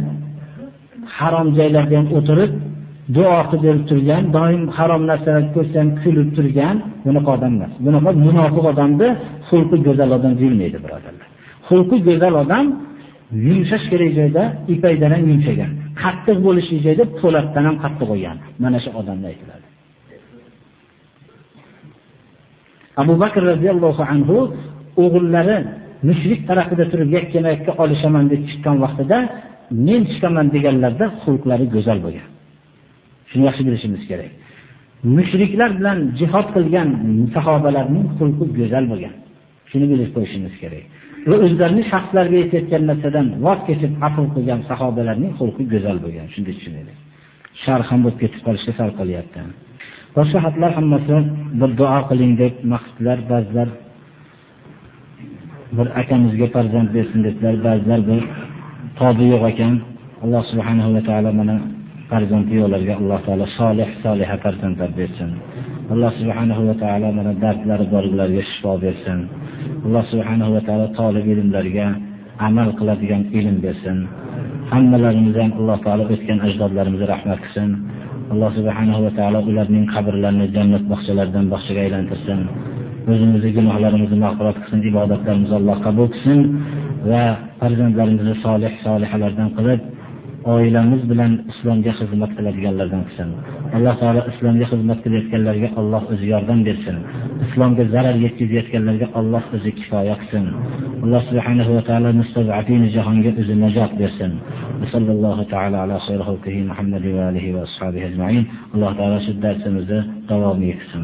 harom joylarda ham o'tirib duo qilib berib turgan doim harom narsalarni ko'rsang kulib turgan bunaqa odam emas bunaqa munofiq odamni xulqi go'zal odam deyilmaydi birodarlar. Xulqi go'zal odam yumshash kerak joyda ipakdan ham yumshagan qattiq bo'lishi joyda po'latdan ham qattiq bo'lgan. Mana shu odamni aytiladi. Abu bakr roziyallohu anhu o'g'illari mushrik tarafida turib yakkama yakka olishaman deb chiqqan vaqtida men chiqaman deganlarda xulqlari go'zal bo'lgan. Shuni yaxshi bilishimiz kerak. Mushriklar bilan jihod qilgan sahobalarning xulqi go'zal bo'lgan. Shuni bilib qo'yishimiz kerak. Va o'zlarini shaxslariga yetayotgan narsadan voz kechib afv qilgan sahobalarning xulqi go'zal bo'lgan. Shunday tushunaylik. Sharh ham bo'lib ketib qolishga sal qolyapti boshqa xatlar hammasi bir duo qiling deb maqsadlar ba'zilar bir akamizga farzand bersin dedilar. Ba'zilar bir tobi yo'q ekan. Alloh subhanahu va taolo mana farzandli ularga alloh taolo solih soliha farzandlar bersin. Alloh subhanahu va taolo mana dardlari borlarga shifo bersin. Alloh subhanahu va taolo tolib ilmlarga amal qiladigan ilm bersin. Hammalarimiz ham alloh taolo o'tgan ajdodlarimizga rahmat qilsin. Alloh subhanahu va taolo ularning qabrlarini jannat bog'chalaridan bog'chaga aylantirsin. O'zimizni gunohlarimizni mag'firat qilsin ibodatlarimizni alloh qabul qilsin va farzandlarimizni solih solihalardan qilib oilamiz bilan islomga xizmat qiladiganlardan qilsin. Alloh taolo islomga xizmat qilayotganlarga alloh o'zi yordam bersin. Islomga zarar yetkazayotganlarga alloh o'zi kifoya qilsin. Alloh subhanahu va taolo mustazafin jahonga o'zi najot bersin. Sallallohu taala ala xayri xalqihi Muhammad va alihi va ashabihi ajmain. Alloh taolo shu darsimizni davomiy qilsin